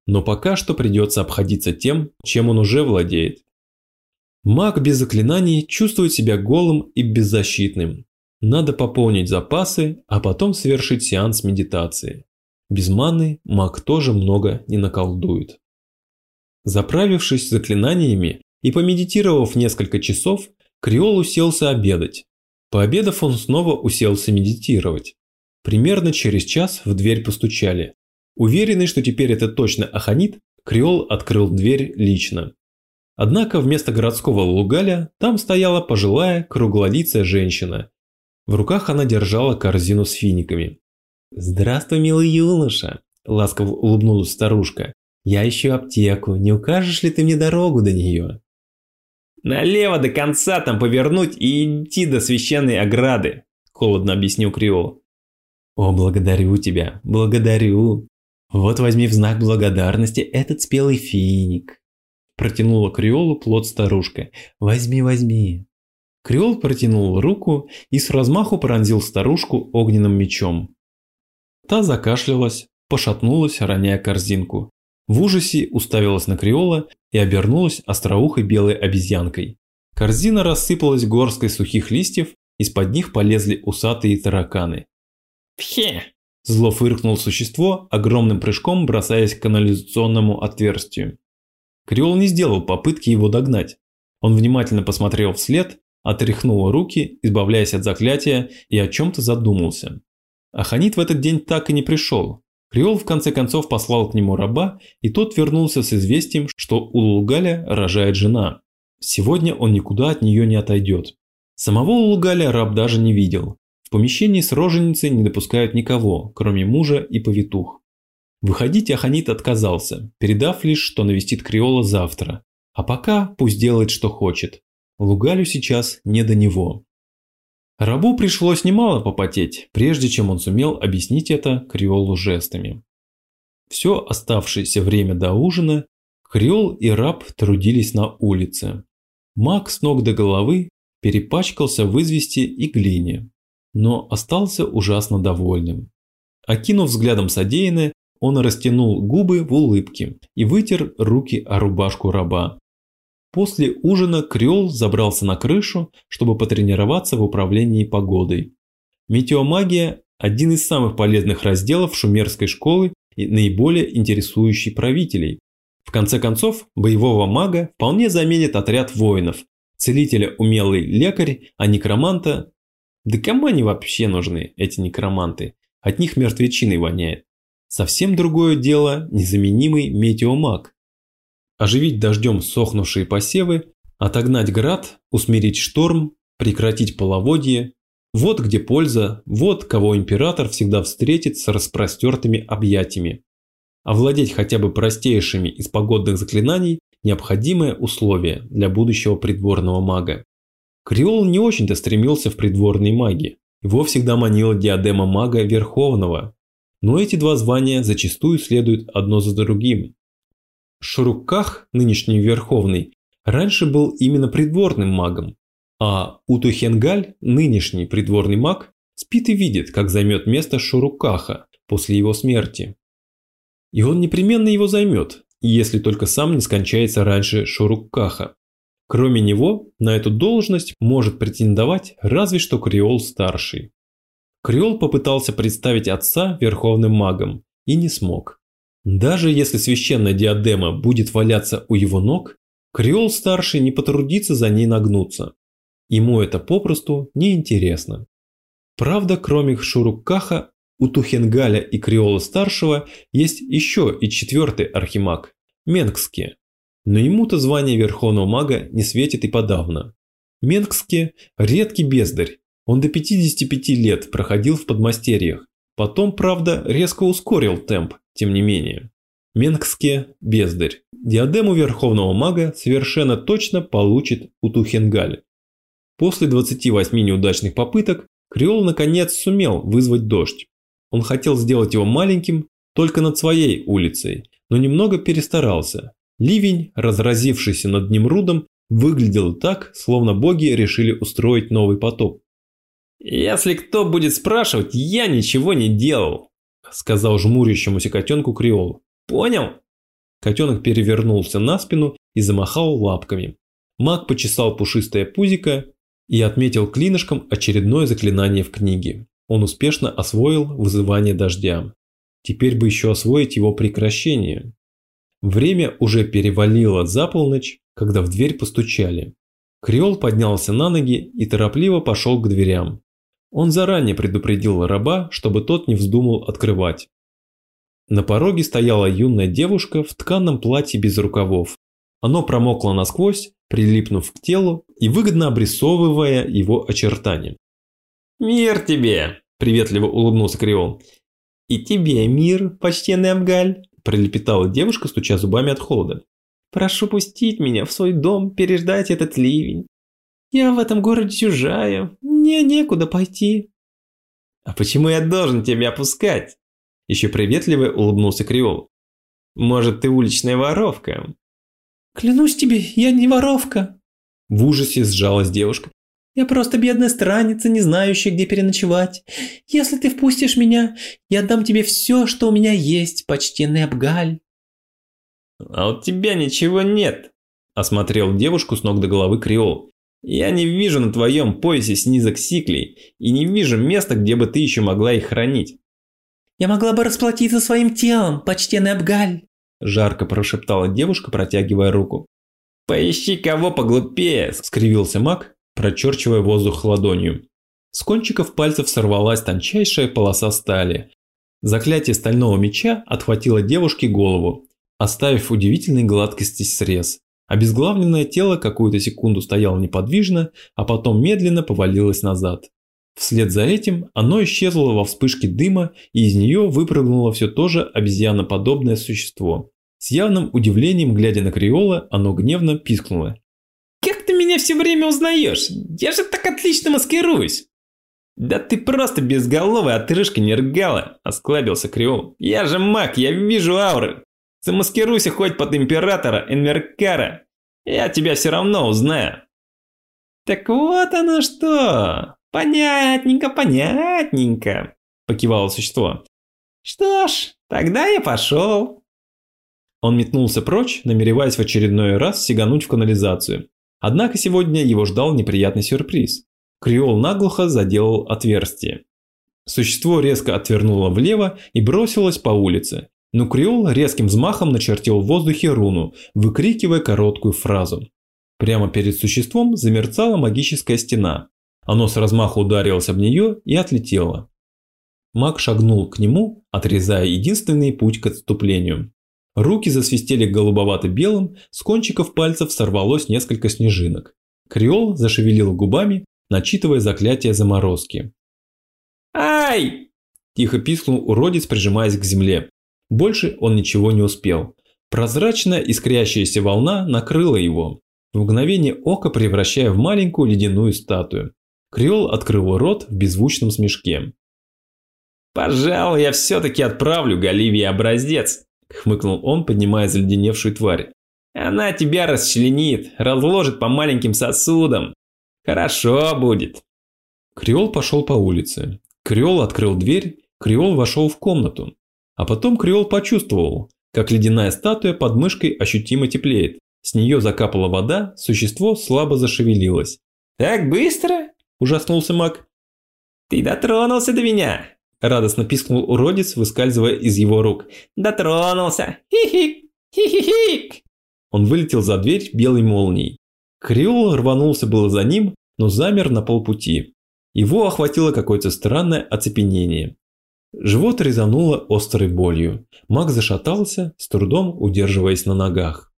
Но пока что придется обходиться тем, чем он уже владеет. Маг без заклинаний чувствует себя голым и беззащитным. Надо пополнить запасы, а потом совершить сеанс медитации. Без маны маг тоже много не наколдует. Заправившись заклинаниями, и помедитировав несколько часов, Криол уселся обедать. Пообедав, он снова уселся медитировать. Примерно через час в дверь постучали. Уверенный, что теперь это точно Аханит, Криол открыл дверь лично. Однако вместо городского лугаля там стояла пожилая круглолицая женщина. В руках она держала корзину с финиками. «Здравствуй, милый юноша!» – ласково улыбнулась старушка. «Я ищу аптеку, не укажешь ли ты мне дорогу до нее?» Налево до конца там повернуть и идти до священной ограды, холодно объяснил Криол. О, благодарю тебя, благодарю. Вот возьми в знак благодарности этот спелый финик. Протянула Криолу плод старушка. Возьми, возьми. Криол протянул руку и с размаху пронзил старушку огненным мечом. Та закашлялась, пошатнулась, роняя корзинку. В ужасе уставилась на Криола и обернулась остроухой белой обезьянкой. Корзина рассыпалась горсткой сухих листьев, из-под них полезли усатые тараканы. «Пхе!» Зло фыркнул существо, огромным прыжком бросаясь к канализационному отверстию. Креол не сделал попытки его догнать. Он внимательно посмотрел вслед, отряхнул руки, избавляясь от заклятия, и о чем-то задумался. Аханит в этот день так и не пришел. Креол в конце концов послал к нему раба, и тот вернулся с известием, что у Лулгаля рожает жена. Сегодня он никуда от нее не отойдет. Самого Лулгаля раб даже не видел. В помещении с роженицей не допускают никого, кроме мужа и повитух. Выходить Аханит отказался, передав лишь, что навестит Криола завтра. А пока пусть делает, что хочет. Лугалю сейчас не до него. Рабу пришлось немало попотеть, прежде чем он сумел объяснить это Криолу жестами. Все оставшееся время до ужина Криол и раб трудились на улице. Маг с ног до головы перепачкался в извести и глине но остался ужасно довольным. Окинув взглядом содеянное, он растянул губы в улыбке и вытер руки о рубашку раба. После ужина Крёл забрался на крышу, чтобы потренироваться в управлении погодой. Метеомагия – один из самых полезных разделов шумерской школы и наиболее интересующий правителей. В конце концов, боевого мага вполне заменит отряд воинов, целителя умелый лекарь, а некроманта да кому они вообще нужны, эти некроманты? От них мертвечиной воняет. Совсем другое дело незаменимый метеомаг. Оживить дождем сохнувшие посевы, отогнать град, усмирить шторм, прекратить половодье. Вот где польза, вот кого император всегда встретит с распростертыми объятиями. Овладеть хотя бы простейшими из погодных заклинаний – необходимое условие для будущего придворного мага. Криол не очень-то стремился в придворной магии. Его всегда манила диадема мага Верховного. Но эти два звания зачастую следуют одно за другим. Шурукках, нынешний Верховный, раньше был именно придворным магом, а Утухенгаль, нынешний придворный маг, спит и видит, как займет место Шуруккаха после его смерти. И он непременно его займет, если только сам не скончается раньше Шуруккаха. Кроме него, на эту должность может претендовать разве что Криол-старший. Криол попытался представить отца верховным магом и не смог. Даже если священная диадема будет валяться у его ног, Криол-старший не потрудится за ней нагнуться. Ему это попросту неинтересно. Правда, кроме Шуруккаха, у Тухенгаля и Криола-старшего есть еще и четвертый архимаг – Менгски, но ему-то звание Верховного Мага не светит и подавно. Менгске – редкий бездарь. Он до 55 лет проходил в подмастерьях. Потом, правда, резко ускорил темп, тем не менее. Менгске – бездарь. Диадему Верховного Мага совершенно точно получит Утухенгаль. После 28 неудачных попыток Криол наконец сумел вызвать дождь. Он хотел сделать его маленьким только над своей улицей, но немного перестарался. Ливень, разразившийся над Немрудом, выглядел так, словно боги решили устроить новый потоп. «Если кто будет спрашивать, я ничего не делал», – сказал жмурящемуся котенку Криол. «Понял?» Котенок перевернулся на спину и замахал лапками. Маг почесал пушистое пузико и отметил клинышком очередное заклинание в книге. Он успешно освоил вызывание дождя. Теперь бы еще освоить его прекращение. Время уже перевалило за полночь, когда в дверь постучали. Креол поднялся на ноги и торопливо пошел к дверям. Он заранее предупредил раба, чтобы тот не вздумал открывать. На пороге стояла юная девушка в тканом платье без рукавов. Оно промокло насквозь, прилипнув к телу и выгодно обрисовывая его очертания. «Мир тебе!» – приветливо улыбнулся Креол. «И тебе мир, почтенный Амгаль!» пролепетала девушка, стуча зубами от холода. «Прошу пустить меня в свой дом, переждать этот ливень. Я в этом городе чужая, мне некуда пойти». «А почему я должен тебя пускать?» Еще приветливо улыбнулся Криол. «Может, ты уличная воровка?» «Клянусь тебе, я не воровка!» В ужасе сжалась девушка. Я просто бедная странница, не знающая, где переночевать. Если ты впустишь меня, я дам тебе все, что у меня есть, почтенный Абгаль». «А у тебя ничего нет», – осмотрел девушку с ног до головы Криол. «Я не вижу на твоем поясе снизок сиклей и не вижу места, где бы ты еще могла их хранить». Я могла бы расплатиться своим телом, почтенный Абгаль!» Жарко прошептала девушка, протягивая руку. «Поищи кого поглупее!» – скривился маг, прочерчивая воздух ладонью. С кончиков пальцев сорвалась тончайшая полоса стали. Заклятие стального меча отхватило девушке голову, оставив удивительной гладкости срез. Обезглавленное тело какую-то секунду стояло неподвижно, а потом медленно повалилось назад. Вслед за этим оно исчезло во вспышке дыма, и из нее выпрыгнуло все то же обезьяноподобное существо. С явным удивлением, глядя на Криола, оно гневно пискнуло. «Как ты меня все время узнаешь? Я же так отлично маскируюсь!» «Да ты просто безголовая отрыжка нергала!» – осклабился Криол. «Я же маг, я вижу ауры! Замаскируйся хоть под императора Энверкара, я тебя все равно узнаю!» «Так вот оно что! Понятненько, понятненько!» – покивало существо. «Что ж, тогда я пошел!» Он метнулся прочь, намереваясь в очередной раз сигануть в канализацию. Однако сегодня его ждал неприятный сюрприз. Криол наглухо заделал отверстие. Существо резко отвернуло влево и бросилось по улице. Но Криол резким взмахом начертил в воздухе руну, выкрикивая короткую фразу. Прямо перед существом замерцала магическая стена. Оно с размаху ударилось об нее и отлетело. Маг шагнул к нему, отрезая единственный путь к отступлению. Руки засвистели голубовато-белым, с кончиков пальцев сорвалось несколько снежинок. Криол зашевелил губами, начитывая заклятие заморозки. «Ай!» – тихо пискнул уродец, прижимаясь к земле. Больше он ничего не успел. Прозрачная искрящаяся волна накрыла его, в мгновение ока превращая в маленькую ледяную статую. Криол открыл рот в беззвучном смешке. «Пожалуй, я все-таки отправлю Галивии образец», – хмыкнул он, поднимая заледеневшую тварь. «Она тебя расчленит, разложит по маленьким сосудам. Хорошо будет». Криол пошел по улице. Криол открыл дверь, Криол вошел в комнату. А потом Криол почувствовал, как ледяная статуя под мышкой ощутимо теплеет. С нее закапала вода, существо слабо зашевелилось. «Так быстро?» – ужаснулся маг. «Ты дотронулся до меня!» Радостно пискнул уродец, выскальзывая из его рук. «Дотронулся! Хи-хик! Хи-хи-хик!» Он вылетел за дверь белой молнией. Криол рванулся было за ним, но замер на полпути. Его охватило какое-то странное оцепенение. Живот резануло острой болью. Маг зашатался, с трудом удерживаясь на ногах.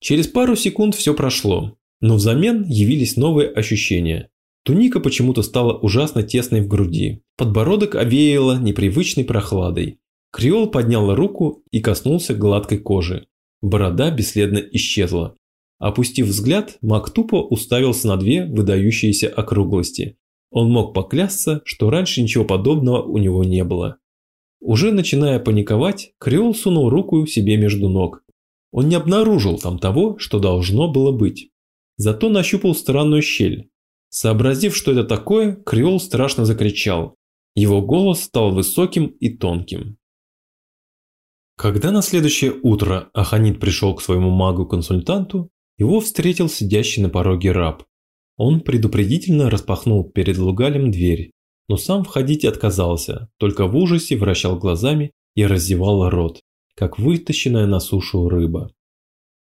Через пару секунд все прошло, но взамен явились новые ощущения. Туника почему-то стала ужасно тесной в груди. Подбородок овеяло непривычной прохладой. Криол поднял руку и коснулся гладкой кожи. Борода бесследно исчезла. Опустив взгляд, Мак тупо уставился на две выдающиеся округлости. Он мог поклясться, что раньше ничего подобного у него не было. Уже начиная паниковать, Криол сунул руку себе между ног. Он не обнаружил там того, что должно было быть. Зато нащупал странную щель. Сообразив, что это такое, Криол страшно закричал. Его голос стал высоким и тонким. Когда на следующее утро Аханит пришел к своему магу-консультанту, его встретил сидящий на пороге раб. Он предупредительно распахнул перед Лугалем дверь, но сам входить отказался, только в ужасе вращал глазами и раздевал рот, как вытащенная на сушу рыба.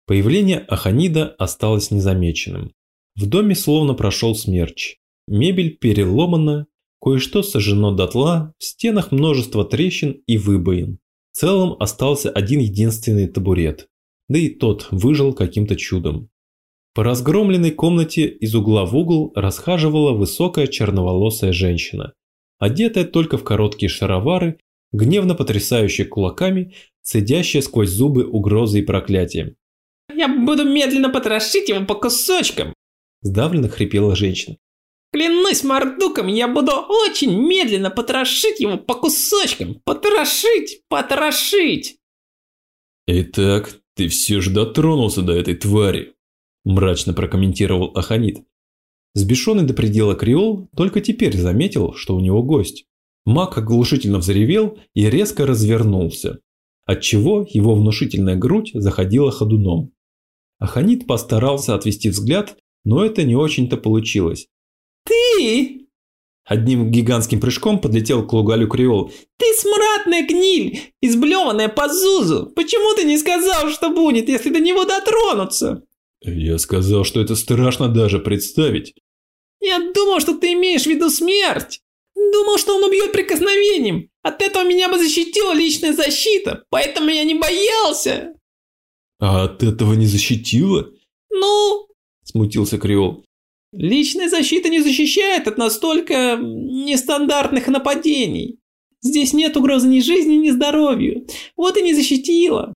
Появление Аханида осталось незамеченным. В доме словно прошел смерч. Мебель переломана, кое-что сожжено дотла, в стенах множество трещин и выбоин. В целом остался один единственный табурет. Да и тот выжил каким-то чудом. По разгромленной комнате из угла в угол расхаживала высокая черноволосая женщина, одетая только в короткие шаровары, гневно потрясающая кулаками, цедящая сквозь зубы угрозы и проклятия. «Я буду медленно потрошить его по кусочкам!» Сдавленно хрипела женщина. Клянусь мордуком, я буду очень медленно потрошить его по кусочкам. Потрошить, потрошить. Итак, ты все же дотронулся до этой твари, мрачно прокомментировал Аханит. Сбешенный до предела Криол только теперь заметил, что у него гость. Маг оглушительно взревел и резко развернулся, отчего его внушительная грудь заходила ходуном. Аханит постарался отвести взгляд но это не очень-то получилось. «Ты!» Одним гигантским прыжком подлетел к Лугалю Криол. «Ты смрадная гниль, изблеванная по зузу! Почему ты не сказал, что будет, если до него дотронуться?» «Я сказал, что это страшно даже представить». «Я думал, что ты имеешь в виду смерть! Думал, что он убьет прикосновением! От этого меня бы защитила личная защита, поэтому я не боялся!» «А от этого не защитила?» «Ну...» – смутился Криол. Личная защита не защищает от настолько нестандартных нападений. Здесь нет угрозы ни жизни, ни здоровью. Вот и не защитила.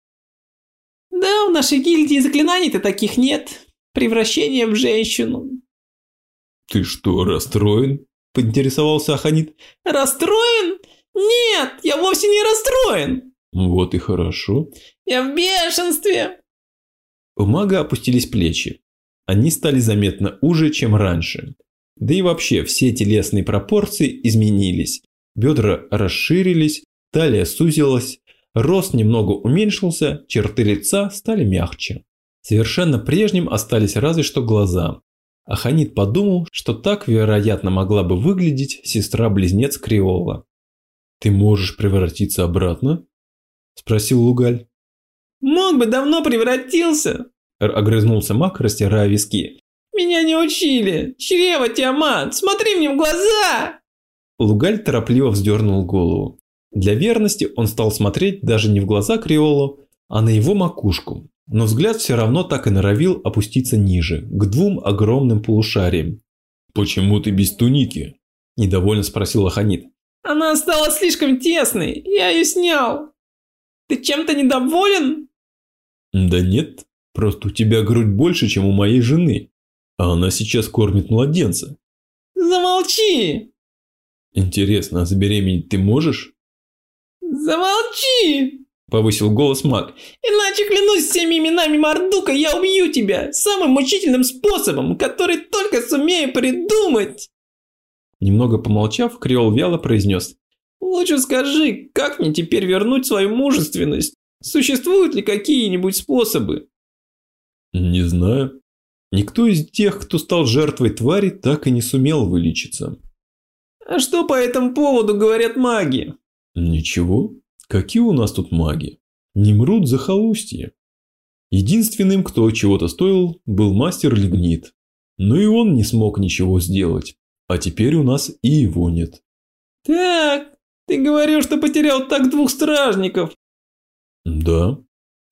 Да, в нашей гильдии заклинаний-то таких нет. Превращение в женщину. Ты что, расстроен? Поинтересовался Аханит. Расстроен? Нет, я вовсе не расстроен. Вот и хорошо. Я в бешенстве. У мага опустились плечи они стали заметно уже, чем раньше. Да и вообще все телесные пропорции изменились. Бедра расширились, талия сузилась, рост немного уменьшился, черты лица стали мягче. Совершенно прежним остались разве что глаза. Аханит подумал, что так, вероятно, могла бы выглядеть сестра-близнец Криола. «Ты можешь превратиться обратно?» – спросил Лугаль. «Мог бы, давно превратился!» Огрызнулся маг, растирая виски. «Меня не учили! Чрево, Тиамат! Смотри мне в глаза!» Лугаль торопливо вздернул голову. Для верности он стал смотреть даже не в глаза Криолу, а на его макушку. Но взгляд все равно так и норовил опуститься ниже, к двум огромным полушариям. «Почему ты без туники?» – недовольно спросил Аханит. «Она стала слишком тесной, я ее снял. Ты чем-то недоволен?» «Да нет, Просто у тебя грудь больше, чем у моей жены, а она сейчас кормит младенца. Замолчи! Интересно, а забеременеть ты можешь? Замолчи! Повысил голос маг. Иначе клянусь всеми именами Мордука, я убью тебя самым мучительным способом, который только сумею придумать. Немного помолчав, Креол вяло произнес. Лучше скажи, как мне теперь вернуть свою мужественность? Существуют ли какие-нибудь способы? Не знаю. Никто из тех, кто стал жертвой твари, так и не сумел вылечиться. А что по этому поводу говорят маги? Ничего. Какие у нас тут маги? Не мрут за холустье. Единственным, кто чего-то стоил, был мастер Лигнит. Но и он не смог ничего сделать. А теперь у нас и его нет. Так, ты говорил, что потерял так двух стражников. Да,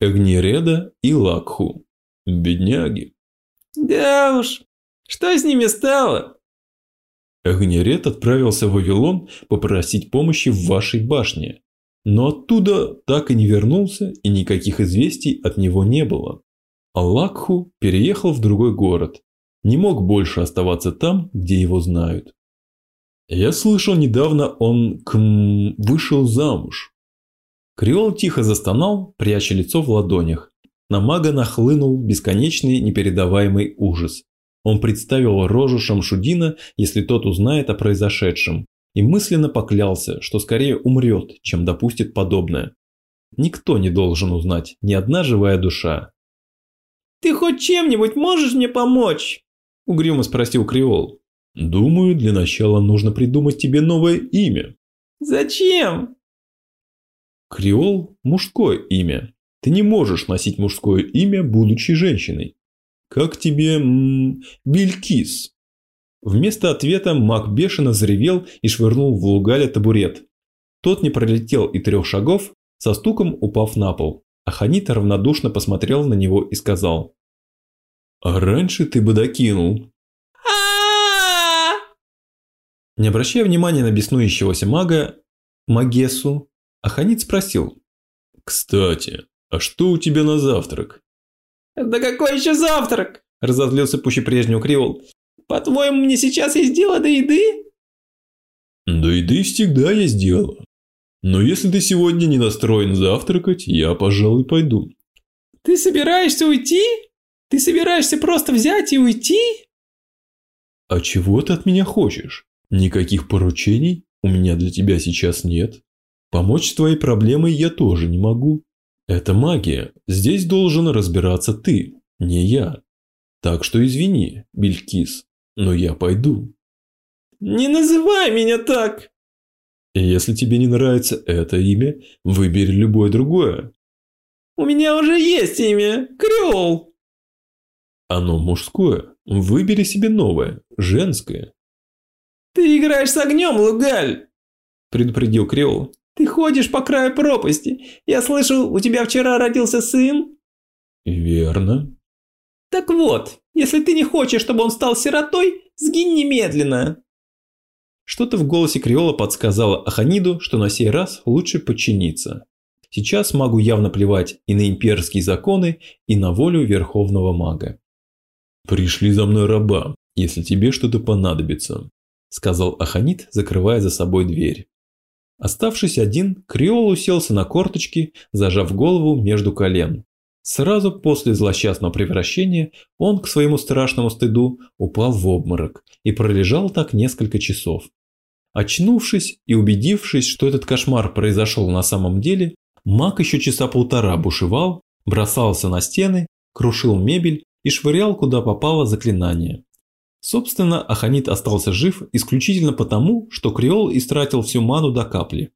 Эгнереда и Лакху. Бедняги. Да уж, что с ними стало? Агнерет отправился в Вавилон попросить помощи в вашей башне. Но оттуда так и не вернулся и никаких известий от него не было. Аллакху переехал в другой город. Не мог больше оставаться там, где его знают. Я слышал, недавно он км, вышел замуж. Криол тихо застонал, пряча лицо в ладонях. На мага нахлынул бесконечный непередаваемый ужас. Он представил рожу Шамшудина, если тот узнает о произошедшем, и мысленно поклялся, что скорее умрет, чем допустит подобное. Никто не должен узнать, ни одна живая душа. «Ты хоть чем-нибудь можешь мне помочь?» – угрюмо спросил Криол. «Думаю, для начала нужно придумать тебе новое имя». «Зачем?» Криол – мужское имя, ты не можешь носить мужское имя, будучи женщиной. Как тебе... М, Белькис?» Вместо ответа маг бешено заревел и швырнул в Лугаля табурет. Тот не пролетел и трех шагов, со стуком упав на пол. А Ханит равнодушно посмотрел на него и сказал. «А раньше ты бы докинул». Не обращая внимания на беснующегося мага, Магесу, Аханит спросил. «Кстати, «А что у тебя на завтрак?» «Да какой еще завтрак?» – разозлился пуще прежнего Криол. «По-твоему, мне сейчас есть дело до еды?» «До еды всегда есть дело. Но если ты сегодня не настроен завтракать, я, пожалуй, пойду». «Ты собираешься уйти? Ты собираешься просто взять и уйти?» «А чего ты от меня хочешь? Никаких поручений у меня для тебя сейчас нет. Помочь с твоей проблемой я тоже не могу. Это магия. Здесь должен разбираться ты, не я. Так что извини, Белькис, но я пойду. Не называй меня так! Если тебе не нравится это имя, выбери любое другое. У меня уже есть имя. Креол. Оно мужское. Выбери себе новое, женское. Ты играешь с огнем, Лугаль, предупредил Креол. Ты ходишь по краю пропасти. Я слышал, у тебя вчера родился сын? Верно. Так вот, если ты не хочешь, чтобы он стал сиротой, сгинь немедленно. Что-то в голосе Криола подсказало Аханиду, что на сей раз лучше подчиниться. Сейчас магу явно плевать и на имперские законы, и на волю верховного мага. «Пришли за мной раба, если тебе что-то понадобится», – сказал Аханит, закрывая за собой дверь. Оставшись один, Криол уселся на корточки, зажав голову между колен. Сразу после злосчастного превращения он, к своему страшному стыду, упал в обморок и пролежал так несколько часов. Очнувшись и убедившись, что этот кошмар произошел на самом деле, маг еще часа полтора бушевал, бросался на стены, крушил мебель и швырял куда попало заклинание. Собственно, Аханит остался жив исключительно потому, что Криол истратил всю ману до капли.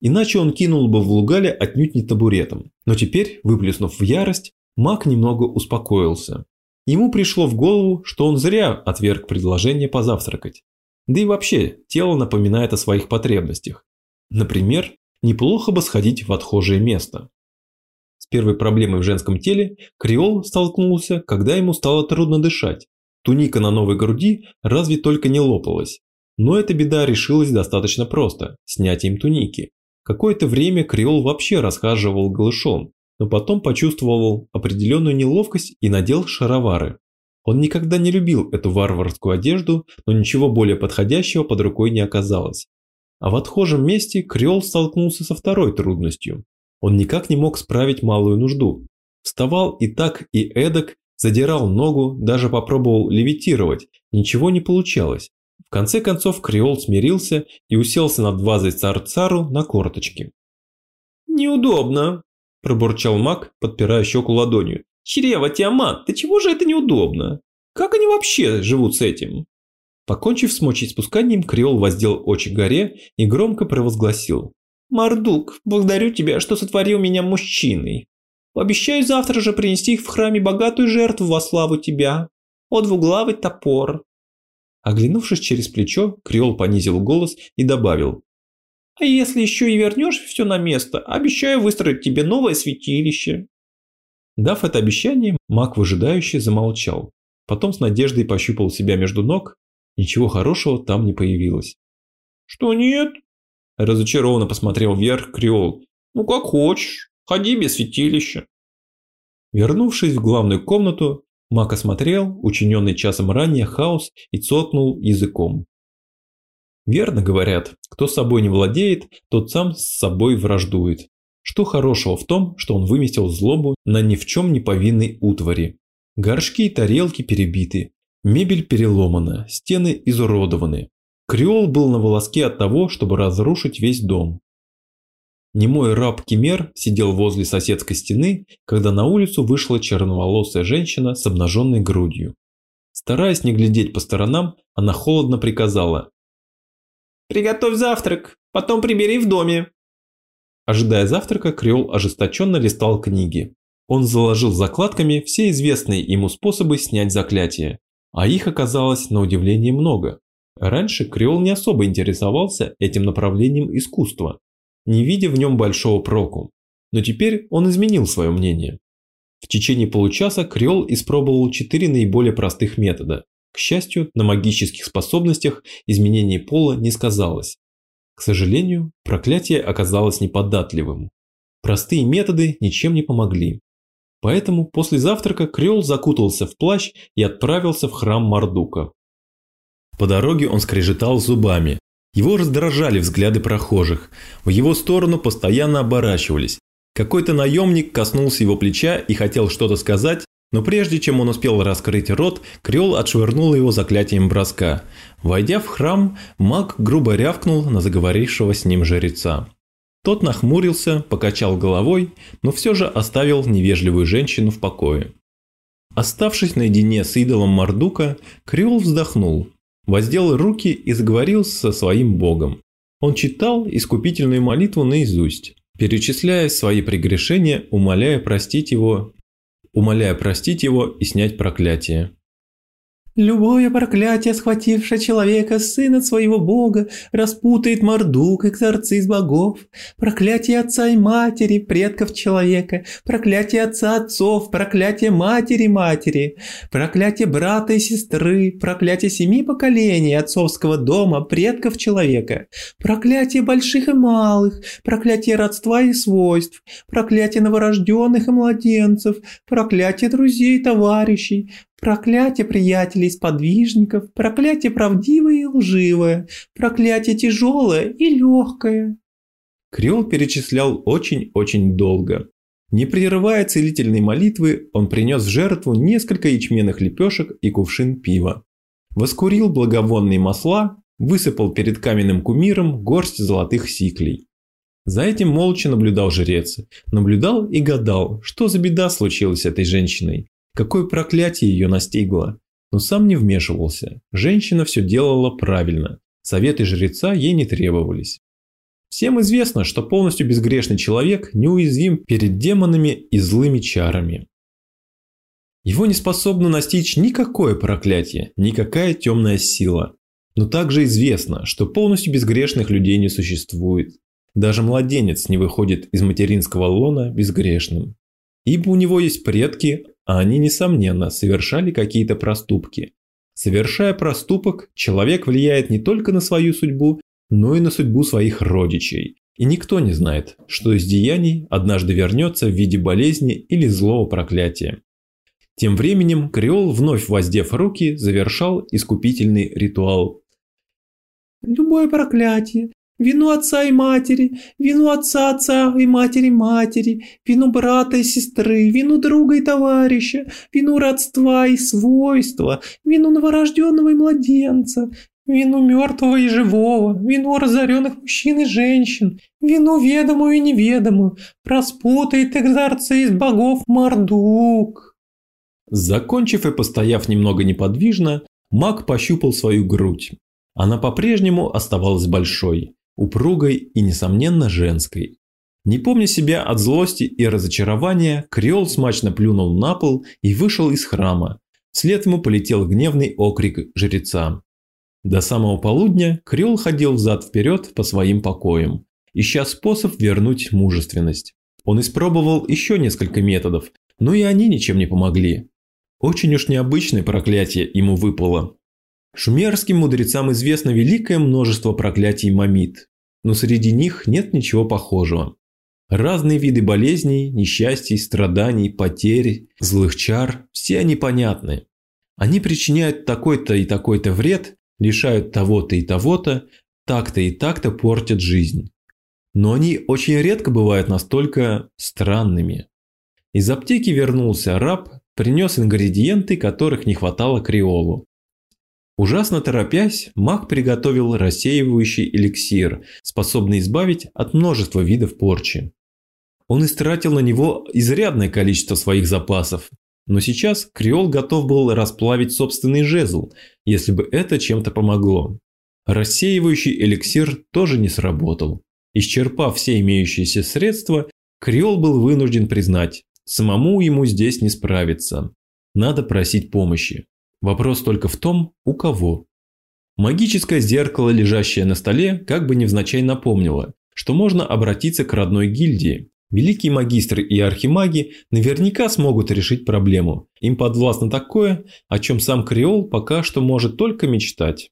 Иначе он кинул бы в Лугале отнюдь не табуретом. Но теперь, выплеснув в ярость, маг немного успокоился. Ему пришло в голову, что он зря отверг предложение позавтракать. Да и вообще, тело напоминает о своих потребностях. Например, неплохо бы сходить в отхожее место. С первой проблемой в женском теле Криол столкнулся, когда ему стало трудно дышать. Туника на новой груди разве только не лопалась. Но эта беда решилась достаточно просто – снятием туники. Какое-то время Криол вообще расхаживал голышом, но потом почувствовал определенную неловкость и надел шаровары. Он никогда не любил эту варварскую одежду, но ничего более подходящего под рукой не оказалось. А в отхожем месте Криол столкнулся со второй трудностью. Он никак не мог справить малую нужду. Вставал и так, и эдак, Задирал ногу, даже попробовал левитировать, ничего не получалось. В конце концов Креол смирился и уселся над вазой цар-цару на корточки. «Неудобно», – пробурчал маг, подпирая щеку ладонью. «Чрево, Тиамат, ты чего же это неудобно? Как они вообще живут с этим?» Покончив с мочеиспусканием, Креол воздел очи горе и громко провозгласил. «Мардук, благодарю тебя, что сотворил меня мужчиной. Обещаю завтра же принести их в храме богатую жертву во славу тебя. О двуглавый топор. Оглянувшись через плечо, Криол понизил голос и добавил. А если еще и вернешь все на место, обещаю выстроить тебе новое святилище. Дав это обещание, маг выжидающе замолчал. Потом с надеждой пощупал себя между ног. Ничего хорошего там не появилось. «Что нет?» Разочарованно посмотрел вверх Криол. «Ну как хочешь». Ходи без святилища. Вернувшись в главную комнату, Мак осмотрел учиненный часом ранее хаос и цокнул языком. Верно говорят, кто собой не владеет, тот сам с собой враждует. Что хорошего в том, что он выместил злобу на ни в чем не повинной утвари. Горшки и тарелки перебиты, мебель переломана, стены изуродованы. Креол был на волоске от того, чтобы разрушить весь дом. Немой раб Кемер сидел возле соседской стены, когда на улицу вышла черноволосая женщина с обнаженной грудью. Стараясь не глядеть по сторонам, она холодно приказала. «Приготовь завтрак, потом прибери в доме». Ожидая завтрака, Креол ожесточенно листал книги. Он заложил закладками все известные ему способы снять заклятие, а их оказалось на удивление много. Раньше Креол не особо интересовался этим направлением искусства, не видя в нем большого проку. Но теперь он изменил свое мнение. В течение получаса Креол испробовал четыре наиболее простых метода. К счастью, на магических способностях изменение пола не сказалось. К сожалению, проклятие оказалось неподатливым. Простые методы ничем не помогли. Поэтому после завтрака Креол закутался в плащ и отправился в храм Мардука. По дороге он скрежетал зубами, его раздражали взгляды прохожих. В его сторону постоянно оборачивались. Какой-то наемник коснулся его плеча и хотел что-то сказать, но прежде чем он успел раскрыть рот, Креол отшвырнул его заклятием броска. Войдя в храм, маг грубо рявкнул на заговорившего с ним жреца. Тот нахмурился, покачал головой, но все же оставил невежливую женщину в покое. Оставшись наедине с идолом Мардука, Креол вздохнул. Воздел руки и заговорил со своим богом. Он читал искупительную молитву наизусть, перечисляя свои прегрешения, умоляя простить его, умоляя простить его и снять проклятие. Любое проклятие, схватившее человека, сына своего бога, распутает Мордук, экзорцист богов. Проклятие отца и матери, предков человека, проклятие отца отцов, проклятие матери матери, проклятие брата и сестры, проклятие семи поколений отцовского дома, предков человека, проклятие больших и малых, проклятие родства и свойств, проклятие новорожденных и младенцев, проклятие друзей и товарищей, Проклятие приятелей сподвижников, проклятие правдивое и лживое, проклятие тяжелое и легкое. Криол перечислял очень-очень долго. Не прерывая целительной молитвы, он принес в жертву несколько ячменных лепешек и кувшин пива. Воскурил благовонные масла, высыпал перед каменным кумиром горсть золотых сиклей. За этим молча наблюдал жрец. Наблюдал и гадал, что за беда случилась с этой женщиной. Какое проклятие ее настигло. Но сам не вмешивался. Женщина все делала правильно. Советы жреца ей не требовались. Всем известно, что полностью безгрешный человек неуязвим перед демонами и злыми чарами. Его не способно настичь никакое проклятие, никакая темная сила. Но также известно, что полностью безгрешных людей не существует. Даже младенец не выходит из материнского лона безгрешным. Ибо у него есть предки, а они, несомненно, совершали какие-то проступки. Совершая проступок, человек влияет не только на свою судьбу, но и на судьбу своих родичей. И никто не знает, что из деяний однажды вернется в виде болезни или злого проклятия. Тем временем Креол, вновь воздев руки, завершал искупительный ритуал. «Любое проклятие, Вину отца и матери, вину отца отца и матери матери, вину брата и сестры, вину друга и товарища, вину родства и свойства, вину новорожденного и младенца, вину мертвого и живого, вину разоренных мужчин и женщин, вину ведомую и неведомую, распутает экзорцист богов Мордук. Закончив и постояв немного неподвижно, маг пощупал свою грудь. Она по-прежнему оставалась большой упругой и, несомненно, женской. Не помня себя от злости и разочарования, Креол смачно плюнул на пол и вышел из храма. Вслед ему полетел гневный окрик жреца. До самого полудня Креол ходил взад-вперед по своим покоям, ища способ вернуть мужественность. Он испробовал еще несколько методов, но и они ничем не помогли. Очень уж необычное проклятие ему выпало. Шумерским мудрецам известно великое множество проклятий мамит, но среди них нет ничего похожего. Разные виды болезней, несчастий, страданий, потерь, злых чар – все они понятны. Они причиняют такой-то и такой-то вред, лишают того-то и того-то, так-то и так-то портят жизнь. Но они очень редко бывают настолько странными. Из аптеки вернулся раб, принес ингредиенты, которых не хватало креолу. Ужасно торопясь, маг приготовил рассеивающий эликсир, способный избавить от множества видов порчи. Он истратил на него изрядное количество своих запасов, но сейчас Креол готов был расплавить собственный жезл, если бы это чем-то помогло. Рассеивающий эликсир тоже не сработал. Исчерпав все имеющиеся средства, Креол был вынужден признать, самому ему здесь не справиться. Надо просить помощи. Вопрос только в том, у кого. Магическое зеркало, лежащее на столе, как бы невзначай напомнило, что можно обратиться к родной гильдии. Великие магистры и архимаги наверняка смогут решить проблему. Им подвластно такое, о чем сам Креол пока что может только мечтать.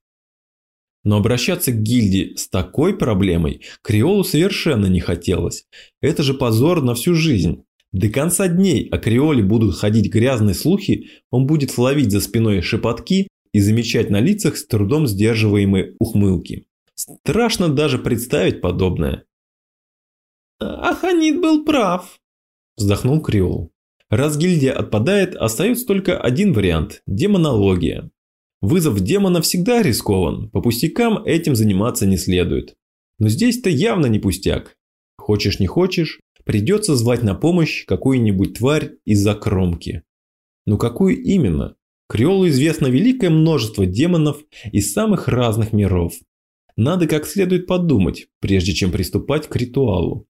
Но обращаться к гильдии с такой проблемой Креолу совершенно не хотелось. Это же позор на всю жизнь. До конца дней о Креоле будут ходить грязные слухи, он будет ловить за спиной шепотки и замечать на лицах с трудом сдерживаемые ухмылки. Страшно даже представить подобное. «Аханит был прав», – вздохнул Креол. Раз гильдия отпадает, остается только один вариант – демонология. Вызов демона всегда рискован, по пустякам этим заниматься не следует. Но здесь-то явно не пустяк. Хочешь не хочешь, Придется звать на помощь какую-нибудь тварь из-за кромки. Но какую именно? Криолу известно великое множество демонов из самых разных миров. Надо как следует подумать, прежде чем приступать к ритуалу.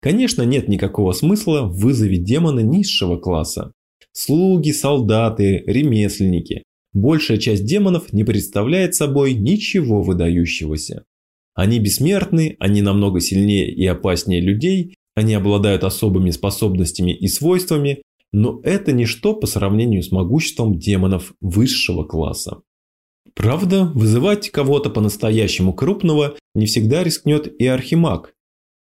Конечно, нет никакого смысла в вызове демона низшего класса. Слуги, солдаты, ремесленники. Большая часть демонов не представляет собой ничего выдающегося. Они бессмертны, они намного сильнее и опаснее людей, они обладают особыми способностями и свойствами, но это ничто по сравнению с могуществом демонов высшего класса. Правда, вызывать кого-то по-настоящему крупного не всегда рискнет и архимаг,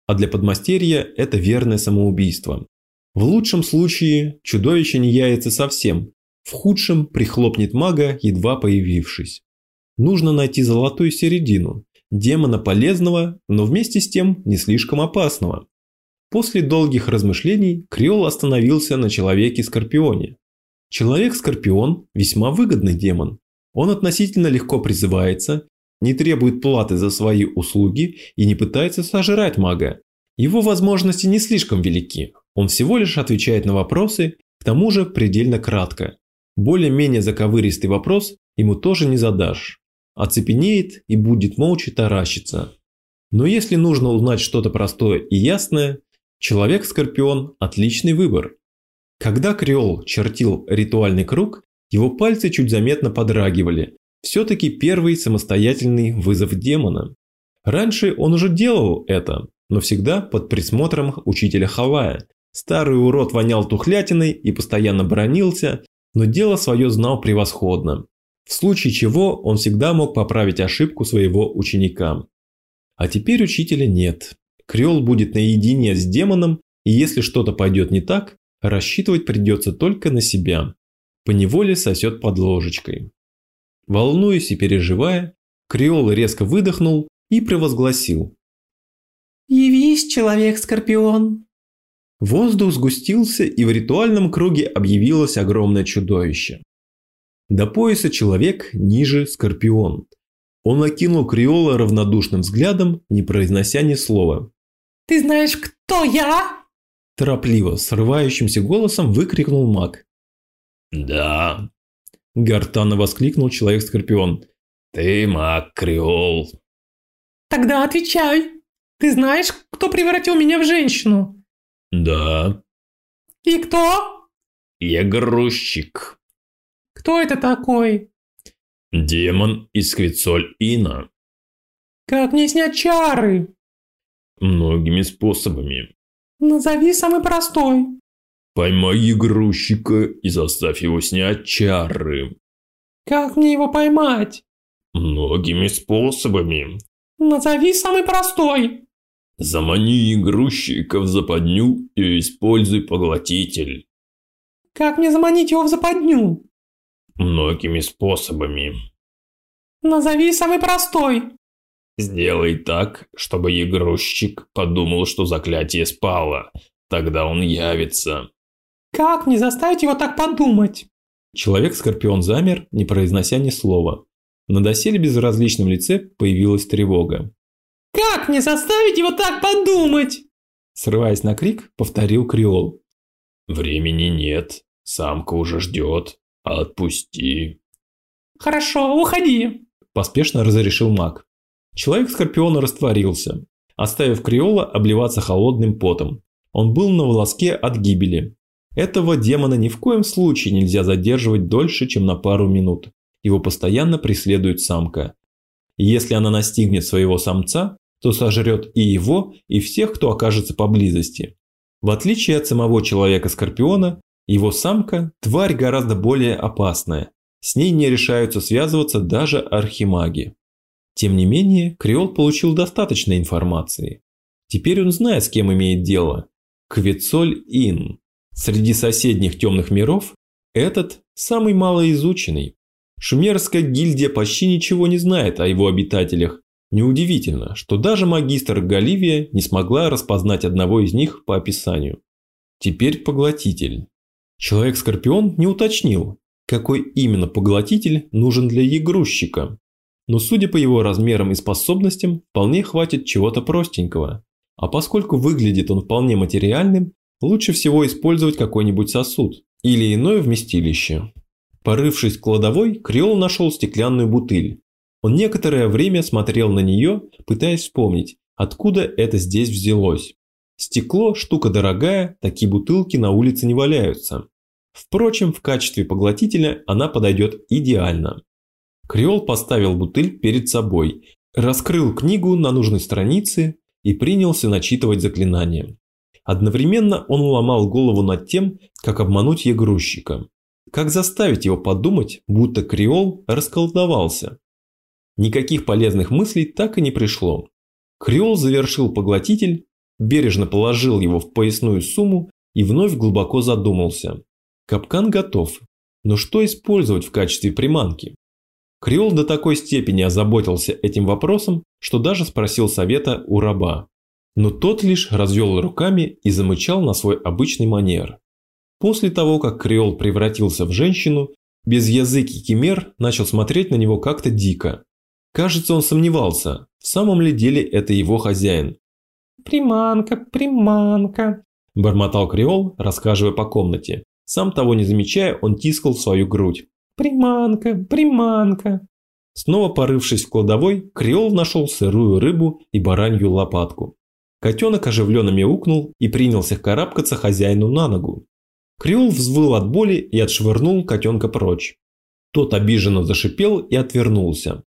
а для подмастерья это верное самоубийство. В лучшем случае чудовище не яется совсем, в худшем прихлопнет мага, едва появившись. Нужно найти золотую середину, демона полезного, но вместе с тем не слишком опасного. После долгих размышлений Криол остановился на человеке-скорпионе. Человек-скорпион – весьма выгодный демон. Он относительно легко призывается, не требует платы за свои услуги и не пытается сожрать мага. Его возможности не слишком велики. Он всего лишь отвечает на вопросы, к тому же предельно кратко. Более-менее заковыристый вопрос ему тоже не задашь. Оцепенеет и будет молча таращиться. Но если нужно узнать что-то простое и ясное, Человек-скорпион – отличный выбор. Когда Креол чертил ритуальный круг, его пальцы чуть заметно подрагивали. Все-таки первый самостоятельный вызов демона. Раньше он уже делал это, но всегда под присмотром учителя Хавая. Старый урод вонял тухлятиной и постоянно бронился, но дело свое знал превосходно. В случае чего он всегда мог поправить ошибку своего ученика. А теперь учителя нет. Креол будет наедине с демоном, и если что-то пойдет не так, рассчитывать придется только на себя. Поневоле сосет под ложечкой. Волнуясь и переживая, Креол резко выдохнул и провозгласил. «Явись, человек-скорпион!» Воздух сгустился, и в ритуальном круге объявилось огромное чудовище. До пояса человек, ниже скорпион. Он окинул Криола равнодушным взглядом, не произнося ни слова. Ты знаешь, кто я?» Торопливо, срывающимся голосом выкрикнул маг. «Да», – гортанно воскликнул Человек-Скорпион. «Ты маг Креол». «Тогда отвечай. Ты знаешь, кто превратил меня в женщину?» «Да». «И кто?» «Я грузчик». «Кто это такой?» «Демон из Квицоль-Ина». «Как мне снять чары?» Многими способами. Назови самый простой. Поймай грузчика и заставь его снять чары. Как мне его поймать? Многими способами. Назови самый простой. Замани грузчика в западню и используй поглотитель. Как мне заманить его в западню? Многими способами. Назови самый простой. Сделай так, чтобы игрушечек подумал, что заклятие спало. Тогда он явится. Как не заставить его так подумать? Человек-скорпион замер, не произнося ни слова. На доселе безразличном лице появилась тревога. «Как не заставить его так подумать?» Срываясь на крик, повторил Криол. «Времени нет. Самка уже ждет. Отпусти». «Хорошо, уходи», – поспешно разрешил маг. Человек Скорпиона растворился, оставив Криола обливаться холодным потом. Он был на волоске от гибели. Этого демона ни в коем случае нельзя задерживать дольше, чем на пару минут. Его постоянно преследует самка. И если она настигнет своего самца, то сожрет и его, и всех, кто окажется поблизости. В отличие от самого человека-скорпиона, его самка – тварь гораздо более опасная. С ней не решаются связываться даже архимаги. Тем не менее, Креол получил достаточно информации. Теперь он знает, с кем имеет дело. Квецоль-Ин. Среди соседних темных миров этот самый малоизученный. Шумерская гильдия почти ничего не знает о его обитателях. Неудивительно, что даже магистр Галивия не смогла распознать одного из них по описанию. Теперь поглотитель. Человек-скорпион не уточнил, какой именно поглотитель нужен для игрущика но судя по его размерам и способностям, вполне хватит чего-то простенького. А поскольку выглядит он вполне материальным, лучше всего использовать какой-нибудь сосуд или иное вместилище. Порывшись в кладовой, Креол нашел стеклянную бутыль. Он некоторое время смотрел на нее, пытаясь вспомнить, откуда это здесь взялось. Стекло – штука дорогая, такие бутылки на улице не валяются. Впрочем, в качестве поглотителя она подойдет идеально. Креол поставил бутыль перед собой, раскрыл книгу на нужной странице и принялся начитывать заклинание. Одновременно он ломал голову над тем, как обмануть ягрузчика. Как заставить его подумать, будто Креол расколдовался. Никаких полезных мыслей так и не пришло. Креол завершил поглотитель, бережно положил его в поясную сумму и вновь глубоко задумался. Капкан готов, но что использовать в качестве приманки? Креол до такой степени озаботился этим вопросом, что даже спросил совета у раба. Но тот лишь развел руками и замычал на свой обычный манер. После того, как Креол превратился в женщину, без языки Кимер начал смотреть на него как-то дико. Кажется, он сомневался, в самом ли деле это его хозяин. «Приманка, приманка», – бормотал Креол, рассказывая по комнате. Сам того не замечая, он тискал свою грудь. «Приманка, приманка». Снова порывшись в кладовой, Креол нашел сырую рыбу и баранью лопатку. Котенок оживленно мяукнул и принялся карабкаться хозяину на ногу. Креол взвыл от боли и отшвырнул котенка прочь. Тот обиженно зашипел и отвернулся.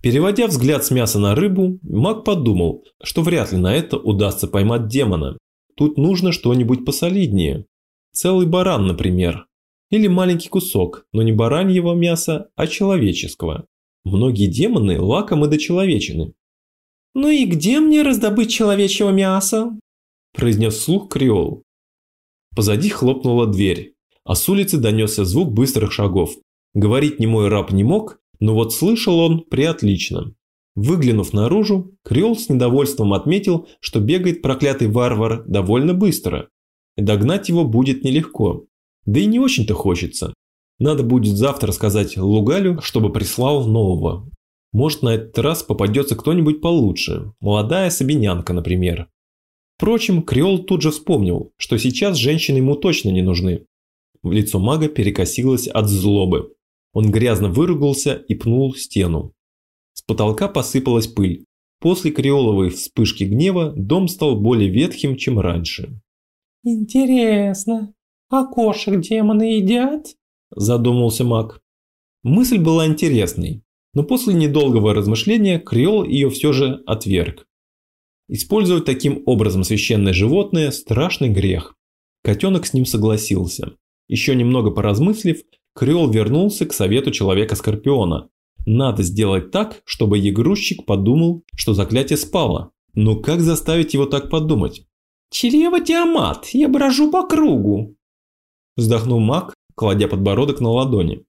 Переводя взгляд с мяса на рыбу, маг подумал, что вряд ли на это удастся поймать демона. Тут нужно что-нибудь посолиднее. Целый баран, например. Или маленький кусок, но не бараньего мяса, а человеческого. Многие демоны лакомы до человечины. «Ну и где мне раздобыть человечьего мяса?» – произнес вслух Креол. Позади хлопнула дверь, а с улицы донесся звук быстрых шагов. Говорить немой раб не мог, но вот слышал он приотлично. Выглянув наружу, Креол с недовольством отметил, что бегает проклятый варвар довольно быстро. Догнать его будет нелегко. Да и не очень-то хочется. Надо будет завтра сказать Лугалю, чтобы прислал нового. Может на этот раз попадется кто-нибудь получше, молодая сабинянка, например. Впрочем, Креол тут же вспомнил, что сейчас женщины ему точно не нужны. В лицо мага перекосилось от злобы. Он грязно выругался и пнул стену. С потолка посыпалась пыль. После креоловой вспышки гнева дом стал более ветхим, чем раньше. «Интересно, а кошек демоны едят?» – задумался маг. Мысль была интересной, но после недолгого размышления Креол ее все же отверг. Использовать таким образом священное животное – страшный грех. Котенок с ним согласился. Еще немного поразмыслив, Крёл вернулся к совету Человека-Скорпиона. Надо сделать так, чтобы ягрузчик подумал, что заклятие спало. Но как заставить его так подумать? «Чрево Тиамат, я брожу по кругу!» Вздохнул маг, кладя подбородок на ладони.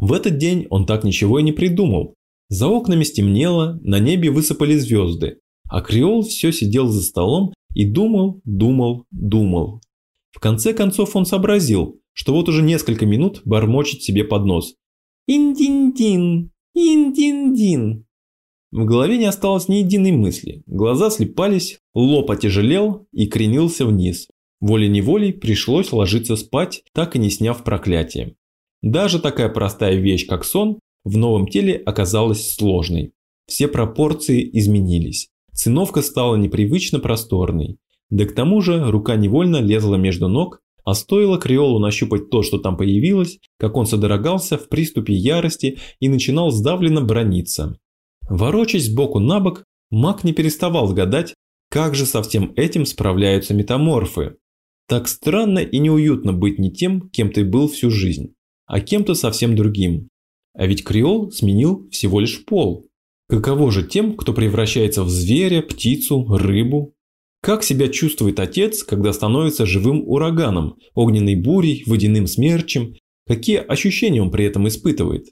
В этот день он так ничего и не придумал. За окнами стемнело, на небе высыпали звезды, а Креол все сидел за столом и думал, думал, думал. В конце концов он сообразил, что вот уже несколько минут бормочет себе под нос. «Индин-дин! Индин-дин!» В голове не осталось ни единой мысли, глаза слепались, лоб отяжелел и кренился вниз. Волей-неволей пришлось ложиться спать, так и не сняв проклятие. Даже такая простая вещь, как сон, в новом теле оказалась сложной. Все пропорции изменились. Циновка стала непривычно просторной. Да к тому же рука невольно лезла между ног, а стоило Креолу нащупать то, что там появилось, как он содрогался в приступе ярости и начинал сдавленно брониться. Ворочаясь сбоку на бок, маг не переставал гадать, как же со всем этим справляются метаморфы. Так странно и неуютно быть не тем, кем ты был всю жизнь, а кем-то совсем другим. А ведь Креол сменил всего лишь пол. Каково же тем, кто превращается в зверя, птицу, рыбу, как себя чувствует отец, когда становится живым ураганом, огненной бурей, водяным смерчем? Какие ощущения он при этом испытывает?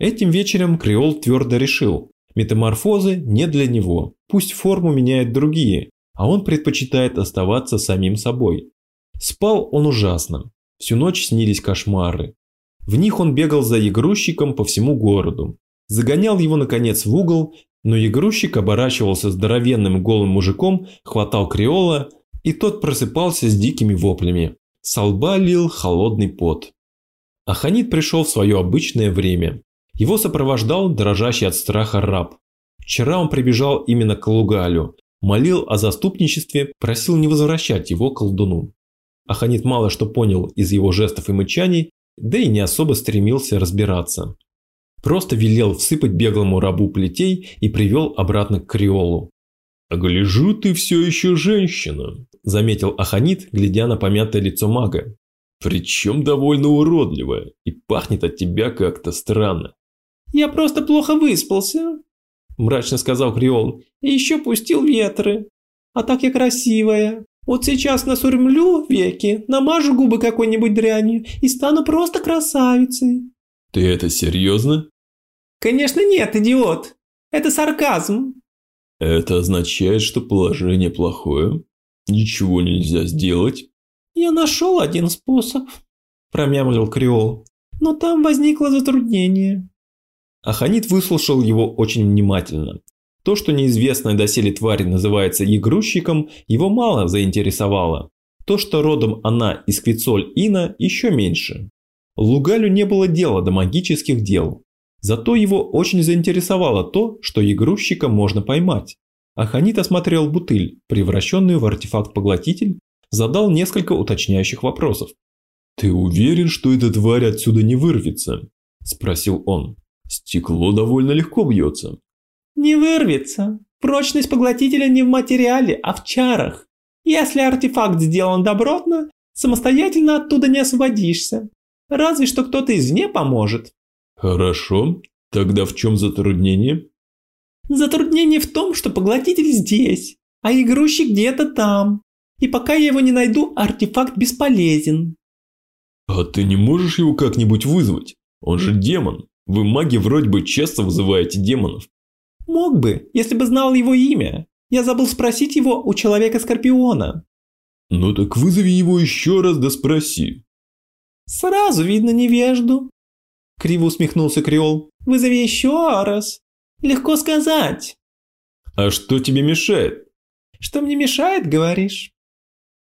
Этим вечером Креол твердо решил, метаморфозы не для него, пусть форму меняют другие, а он предпочитает оставаться самим собой. Спал он ужасно, всю ночь снились кошмары. В них он бегал за игрущиком по всему городу, загонял его наконец в угол но игрущик оборачивался здоровенным голым мужиком, хватал креола, и тот просыпался с дикими воплями. С лба лил холодный пот. Аханит пришел в свое обычное время. Его сопровождал дрожащий от страха раб. Вчера он прибежал именно к Лугалю, молил о заступничестве, просил не возвращать его колдуну. Аханит мало что понял из его жестов и мычаний, да и не особо стремился разбираться. Просто велел всыпать беглому рабу плетей и привел обратно к Криолу. «Гляжу, ты все еще женщина», – заметил Аханит, глядя на помятое лицо мага. «Причем довольно уродливая, и пахнет от тебя как-то странно». «Я просто плохо выспался», – мрачно сказал Криол, – «и еще пустил ветры. А так я красивая. Вот сейчас насурмлю веки, намажу губы какой-нибудь дрянью и стану просто красавицей». «Ты это серьезно?» «Конечно нет, идиот. Это сарказм». Это означает, что положение плохое? Ничего нельзя сделать? Я нашел один способ, промямлил Криол. Но там возникло затруднение. Аханит выслушал его очень внимательно. То, что неизвестная доселе тварь называется ягрущиком, его мало заинтересовало. То, что родом она из Квицоль-Ина, еще меньше. Лугалю не было дела до магических дел. Зато его очень заинтересовало то, что игрущика можно поймать. Аханит осмотрел бутыль, превращенную в артефакт-поглотитель, задал несколько уточняющих вопросов. «Ты уверен, что эта тварь отсюда не вырвется?» – спросил он. «Стекло довольно легко бьется». «Не вырвется. Прочность поглотителя не в материале, а в чарах. Если артефакт сделан добротно, самостоятельно оттуда не освободишься. Разве что кто-то извне поможет. Хорошо. Тогда в чем затруднение? Затруднение в том, что поглотитель здесь, а игрущий где-то там. И пока я его не найду, артефакт бесполезен. А ты не можешь его как-нибудь вызвать? Он же демон. Вы маги вроде бы часто вызываете демонов. Мог бы, если бы знал его имя. Я забыл спросить его у Человека-Скорпиона. Ну так вызови его еще раз да спроси. Сразу видно невежду. Криво усмехнулся Креол. «Вызови еще раз. Легко сказать». «А что тебе мешает?» «Что мне мешает, говоришь?»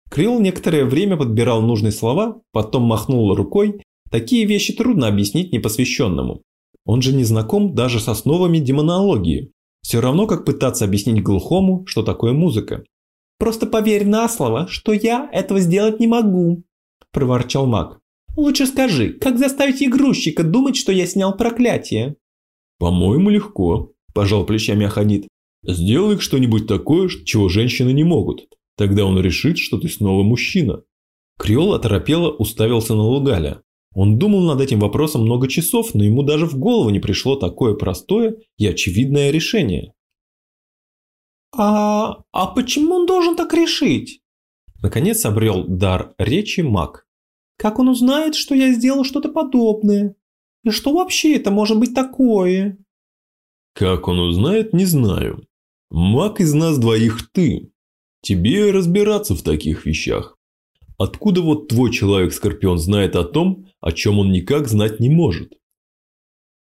Креол некоторое время подбирал нужные слова, потом махнул рукой. Такие вещи трудно объяснить непосвященному. Он же не знаком даже с основами демонологии. Все равно, как пытаться объяснить глухому, что такое музыка. «Просто поверь на слово, что я этого сделать не могу», – проворчал маг. Лучше скажи, как заставить игрушечника думать, что я снял проклятие? По-моему, легко, пожал плечами Аханит. Сделай что-нибудь такое, чего женщины не могут. Тогда он решит, что ты снова мужчина. Криол оторопело уставился на Лугаля. Он думал над этим вопросом много часов, но ему даже в голову не пришло такое простое и очевидное решение. «А, а почему он должен так решить?» Наконец обрел дар речи маг. Как он узнает, что я сделал что-то подобное? И что вообще это может быть такое? Как он узнает, не знаю. Маг из нас двоих ты. Тебе разбираться в таких вещах. Откуда вот твой человек-скорпион знает о том, о чем он никак знать не может?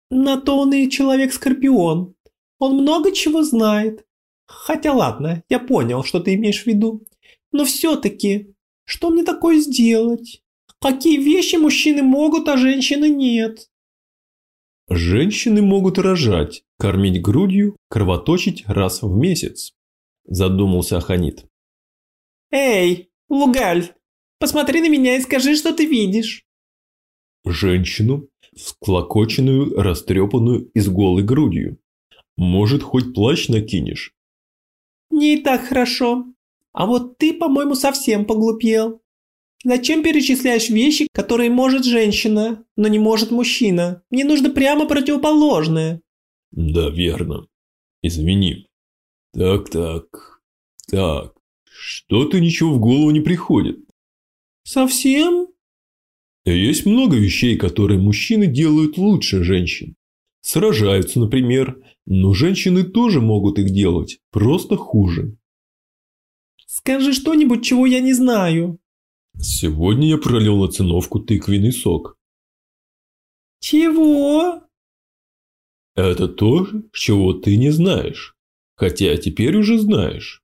На то он и человек-скорпион. Он много чего знает. Хотя ладно, я понял, что ты имеешь в виду. Но все-таки, что мне такое сделать? Какие вещи мужчины могут, а женщины нет? Женщины могут рожать, кормить грудью, кровоточить раз в месяц. Задумался Аханит. Эй, Лугаль, посмотри на меня и скажи, что ты видишь. Женщину, всклокоченную, растрепанную и с голой грудью. Может, хоть плащ накинешь? Не и так хорошо. А вот ты, по-моему, совсем поглупел. Зачем перечисляешь вещи, которые может женщина, но не может мужчина? Мне нужно прямо противоположное. Да, верно. Извини. Так-так. Так. Что-то ничего в голову не приходит. Совсем? Есть много вещей, которые мужчины делают лучше женщин. Сражаются, например, но женщины тоже могут их делать, просто хуже. Скажи что-нибудь, чего я не знаю. Сегодня я пролил на циновку тыквенный сок. Чего? Это то, чего ты не знаешь. Хотя теперь уже знаешь.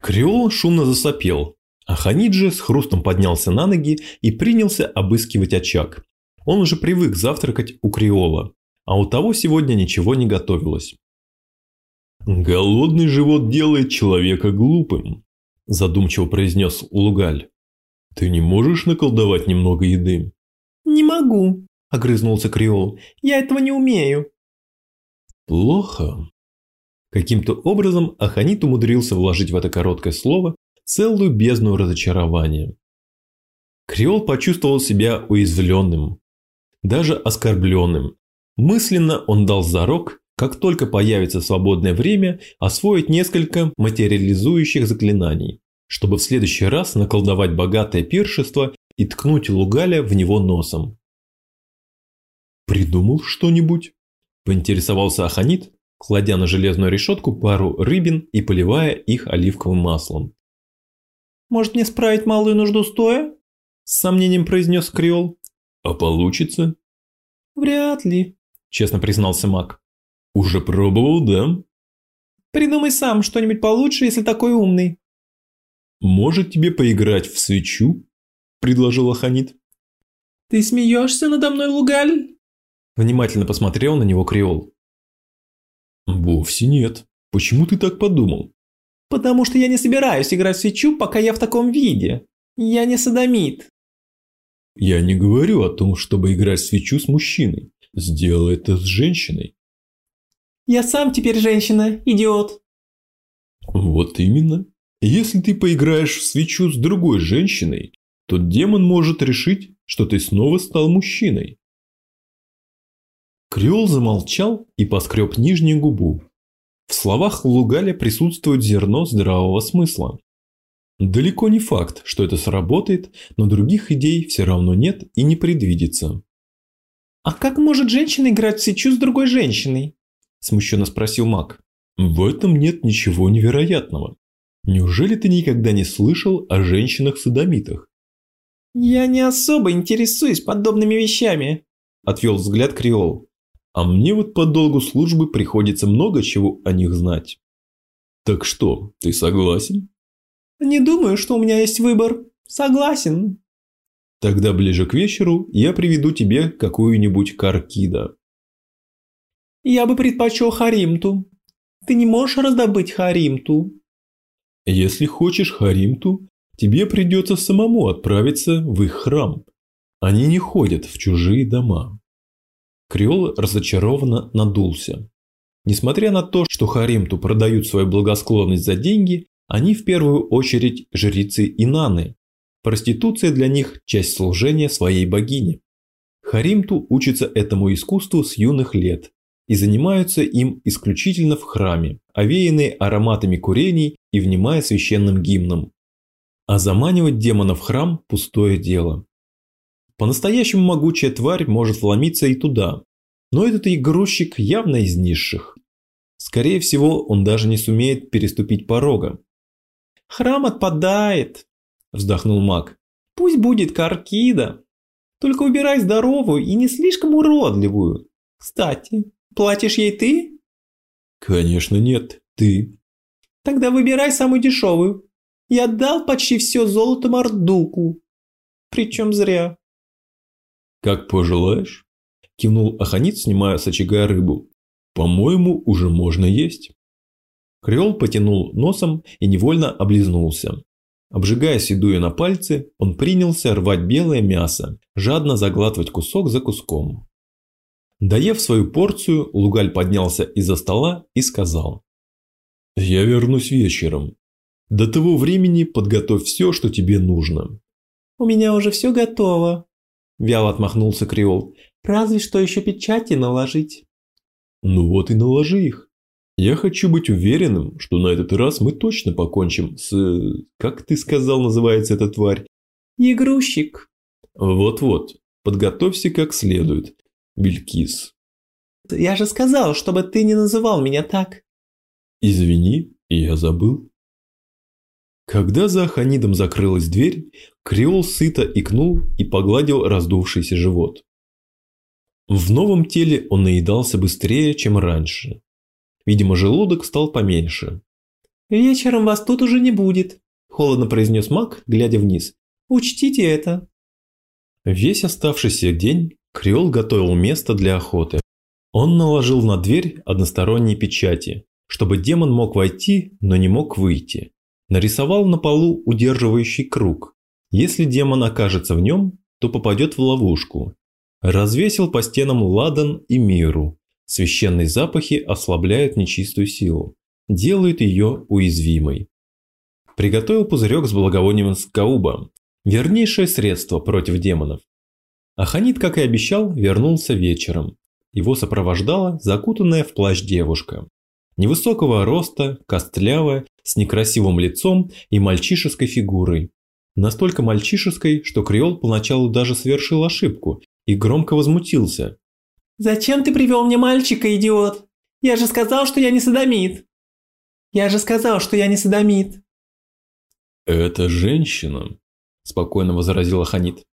Креол шумно засопел, а Ханиджи с хрустом поднялся на ноги и принялся обыскивать очаг. Он уже привык завтракать у Криола, а у того сегодня ничего не готовилось. «Голодный живот делает человека глупым», – задумчиво произнес Лугаль. «Ты не можешь наколдовать немного еды?» «Не могу», – огрызнулся Криол. «Я этого не умею». «Плохо». Каким-то образом Аханит умудрился вложить в это короткое слово целую бездну разочарования. Криол почувствовал себя уязвленным, даже оскорбленным. Мысленно он дал зарок, как только появится свободное время, освоить несколько материализующих заклинаний, чтобы в следующий раз наколдовать богатое пиршество и ткнуть Лугаля в него носом. «Придумал что-нибудь?» – поинтересовался Аханит, кладя на железную решетку пару рыбин и поливая их оливковым маслом. «Может мне справить малую нужду стоя?» – с сомнением произнес Криол. «А получится?» «Вряд ли», – честно признался маг. «Уже пробовал, да?» «Придумай сам что-нибудь получше, если такой умный». «Может тебе поиграть в свечу?» – предложил Аханит. «Ты смеешься надо мной, Лугаль?» Внимательно посмотрел на него Криол. «Вовсе нет. Почему ты так подумал?» «Потому что я не собираюсь играть в свечу, пока я в таком виде. Я не садомит». «Я не говорю о том, чтобы играть в свечу с мужчиной. Сделай это с женщиной». «Я сам теперь женщина, идиот». «Вот именно. Если ты поиграешь в свечу с другой женщиной, то демон может решить, что ты снова стал мужчиной. Креол замолчал и поскреб нижнюю губу. В словах Лугаля присутствует зерно здравого смысла. Далеко не факт, что это сработает, но других идей все равно нет и не предвидится. «А как может женщина играть в свечу с другой женщиной?» – смущенно спросил маг. «В этом нет ничего невероятного. Неужели ты никогда не слышал о женщинах-садомитах?» «Я не особо интересуюсь подобными вещами», – отвел взгляд Криол. А мне вот по долгу службы приходится много чего о них знать. Так что, ты согласен? Не думаю, что у меня есть выбор. Согласен. Тогда ближе к вечеру я приведу тебе какую-нибудь каркида. Я бы предпочел Харимту. Ты не можешь раздобыть Харимту. Если хочешь Харимту, тебе придется самому отправиться в их храм. Они не ходят в чужие дома. Креол разочарованно надулся. Несмотря на то, что Харимту продают свою благосклонность за деньги, они в первую очередь жрицы Инаны. Проституция для них – часть служения своей богине. Харимту учатся этому искусству с юных лет и занимаются им исключительно в храме, овеянные ароматами курений и внимая священным гимном. А заманивать демона в храм – пустое дело. По-настоящему могучая тварь может вломиться и туда, но этот игрушек явно из низших. Скорее всего, он даже не сумеет переступить порога. «Храм отпадает», – вздохнул маг. «Пусть будет Каркида. Только убирай здоровую и не слишком уродливую. Кстати, платишь ей ты?» «Конечно нет, ты». «Тогда выбирай самую дешевую. Я отдал почти все золото Мордуку. Причем зря». «Как пожелаешь», – кивнул Аханит, снимая с очага рыбу. «По-моему, уже можно есть». Креол потянул носом и невольно облизнулся. Обжигая седую на пальцы, он принялся рвать белое мясо, жадно заглатывать кусок за куском. Доев свою порцию, Лугаль поднялся из-за стола и сказал. «Я вернусь вечером. До того времени подготовь все, что тебе нужно». «У меня уже все готово», Вяло отмахнулся Криол. Разве что еще печати наложить. Ну вот и наложи их. Я хочу быть уверенным, что на этот раз мы точно покончим с... Как ты сказал, называется эта тварь? Игрущик. Вот-вот. Подготовься как следует. Белькис. Я же сказал, чтобы ты не называл меня так. Извини, я забыл. Когда за Аханидом закрылась дверь, Креол сыто икнул и погладил раздувшийся живот. В новом теле он наедался быстрее, чем раньше. Видимо, желудок стал поменьше. «Вечером вас тут уже не будет», – холодно произнес маг, глядя вниз. «Учтите это». Весь оставшийся день Креол готовил место для охоты. Он наложил на дверь односторонние печати, чтобы демон мог войти, но не мог выйти. Нарисовал на полу удерживающий круг. Если демон окажется в нем, то попадет в ловушку. Развесил по стенам ладан и миру. Священные запахи ослабляют нечистую силу, делают ее уязвимой. Приготовил пузырек с благовонием скауба, вернейшее средство против демонов. Аханит, как и обещал, вернулся вечером. Его сопровождала закутанная в плащ девушка. Невысокого роста, костлявая, с некрасивым лицом и мальчишеской фигурой. Настолько мальчишеской, что Креол поначалу даже совершил ошибку и громко возмутился. «Зачем ты привел мне мальчика, идиот? Я же сказал, что я не садомит!» «Я же сказал, что я не садомит!» «Это женщина», – спокойно возразила Ханит.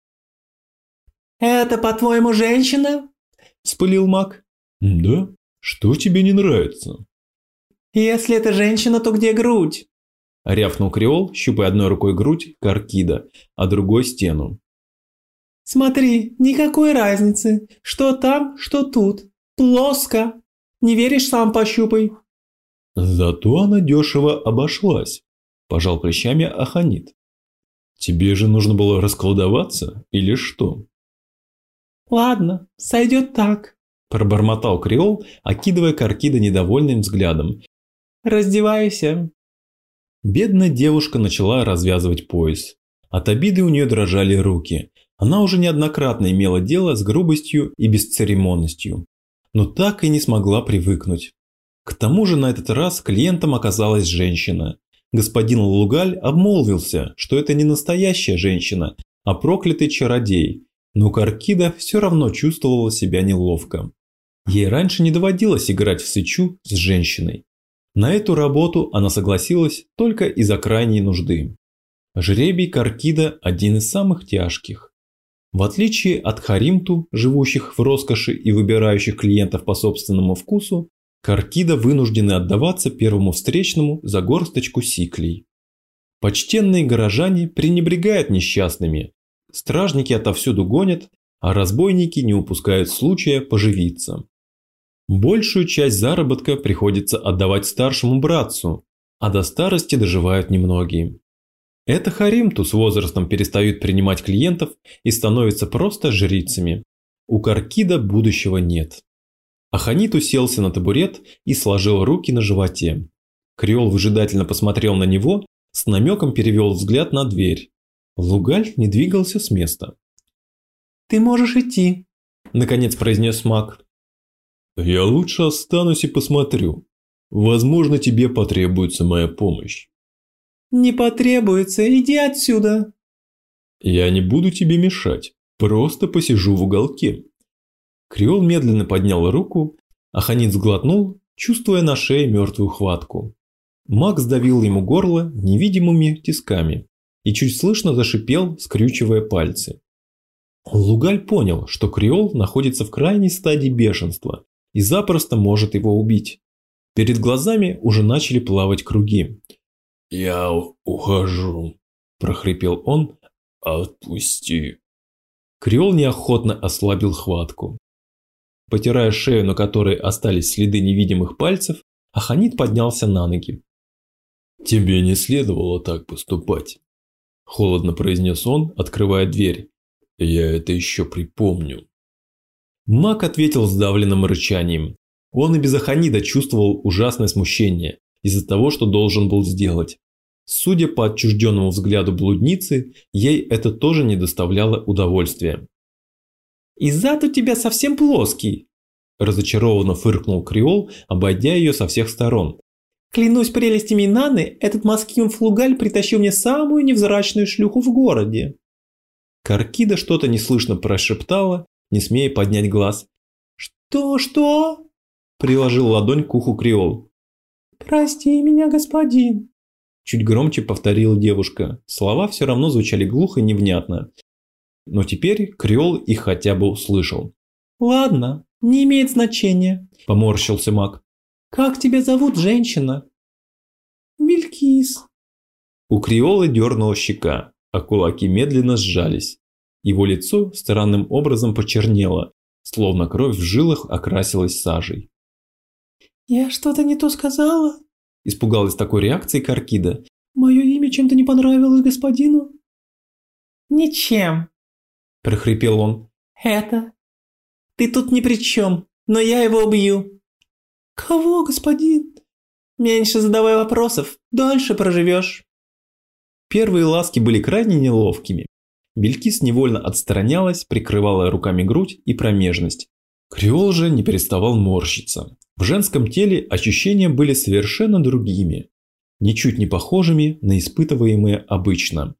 «Это, по-твоему, женщина?» – вспылил маг. «Да? Что тебе не нравится?» «Если это женщина, то где грудь?» Рявкнул Креол, щупая одной рукой грудь Каркида, а другой стену. «Смотри, никакой разницы. Что там, что тут. Плоско. Не веришь, сам пощупай». «Зато она дешево обошлась», – пожал плечами Аханит. «Тебе же нужно было расколдоваться или что?» «Ладно, сойдет так», – пробормотал Креол, окидывая Каркида недовольным взглядом. «Раздевайся». Бедная девушка начала развязывать пояс. От обиды у нее дрожали руки. Она уже неоднократно имела дело с грубостью и бесцеремонностью. Но так и не смогла привыкнуть. К тому же на этот раз клиентом оказалась женщина. Господин Лугаль обмолвился, что это не настоящая женщина, а проклятый чародей. Но Каркида все равно чувствовала себя неловко. Ей раньше не доводилось играть в сычу с женщиной. На эту работу она согласилась только из-за крайней нужды. Жребий Каркида один из самых тяжких. В отличие от Харимту, живущих в роскоши и выбирающих клиентов по собственному вкусу, Каркида вынуждены отдаваться первому встречному за горсточку сиклей. Почтенные горожане пренебрегают несчастными, стражники отовсюду гонят, а разбойники не упускают случая поживиться. Большую часть заработка приходится отдавать старшему братцу, а до старости доживают немногие. Это Харимту с возрастом перестают принимать клиентов и становятся просто жрицами. У Каркида будущего нет. Аханит уселся на табурет и сложил руки на животе. Креол выжидательно посмотрел на него, с намеком перевел взгляд на дверь. Лугаль не двигался с места. «Ты можешь идти», – наконец произнес маг. Я лучше останусь и посмотрю. Возможно, тебе потребуется моя помощь. Не потребуется, иди отсюда. Я не буду тебе мешать, просто посижу в уголке. Креол медленно поднял руку, а Ханит сглотнул, чувствуя на шее мертвую хватку. Макс давил ему горло невидимыми тисками и чуть слышно зашипел, скрючивая пальцы. Лугаль понял, что Креол находится в крайней стадии бешенства и запросто может его убить. Перед глазами уже начали плавать круги. «Я ухожу», – прохрипел он. «Отпусти». Креол неохотно ослабил хватку. Потирая шею, на которой остались следы невидимых пальцев, Аханит поднялся на ноги. «Тебе не следовало так поступать», – холодно произнес он, открывая дверь. «Я это еще припомню». Маг ответил сдавленным рычанием. Он и без Аханида чувствовал ужасное смущение из-за того, что должен был сделать. Судя по отчужденному взгляду блудницы, ей это тоже не доставляло удовольствия. «И зад у тебя совсем плоский!» Разочарованно фыркнул Креол, обойдя ее со всех сторон. «Клянусь прелестями Наны, этот моским флугаль притащил мне самую невзрачную шлюху в городе!» Каркида что-то неслышно прошептала, не смея поднять глаз. «Что, что?» – приложил ладонь к уху Креол. «Прости меня, господин!» Чуть громче повторила девушка. Слова все равно звучали глухо и невнятно. Но теперь Креол их хотя бы услышал. «Ладно, не имеет значения», – поморщился маг. «Как тебя зовут, женщина?» «Белькис». У Креола дернула щека, а кулаки медленно сжались. Его лицо странным образом почернело, словно кровь в жилах окрасилась сажей. «Я что-то не то сказала?» Испугалась такой реакции Каркида. «Мое имя чем-то не понравилось господину?» «Ничем», – прохрипел он. «Это? Ты тут ни при чем, но я его убью». «Кого, господин?» «Меньше задавай вопросов, дольше проживешь». Первые ласки были крайне неловкими. Белькис невольно отстранялась, прикрывала руками грудь и промежность. Креол же не переставал морщиться. В женском теле ощущения были совершенно другими, ничуть не похожими на испытываемые обычно.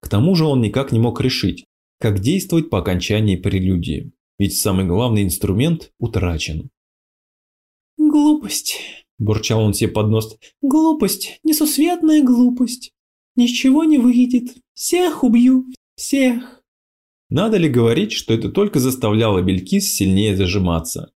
К тому же он никак не мог решить, как действовать по окончании прелюдии, ведь самый главный инструмент утрачен. «Глупость», – бурчал он себе под нос, – «глупость, несусветная глупость. Ничего не выйдет, всех убью, всех». Надо ли говорить, что это только заставляло Белькис сильнее зажиматься?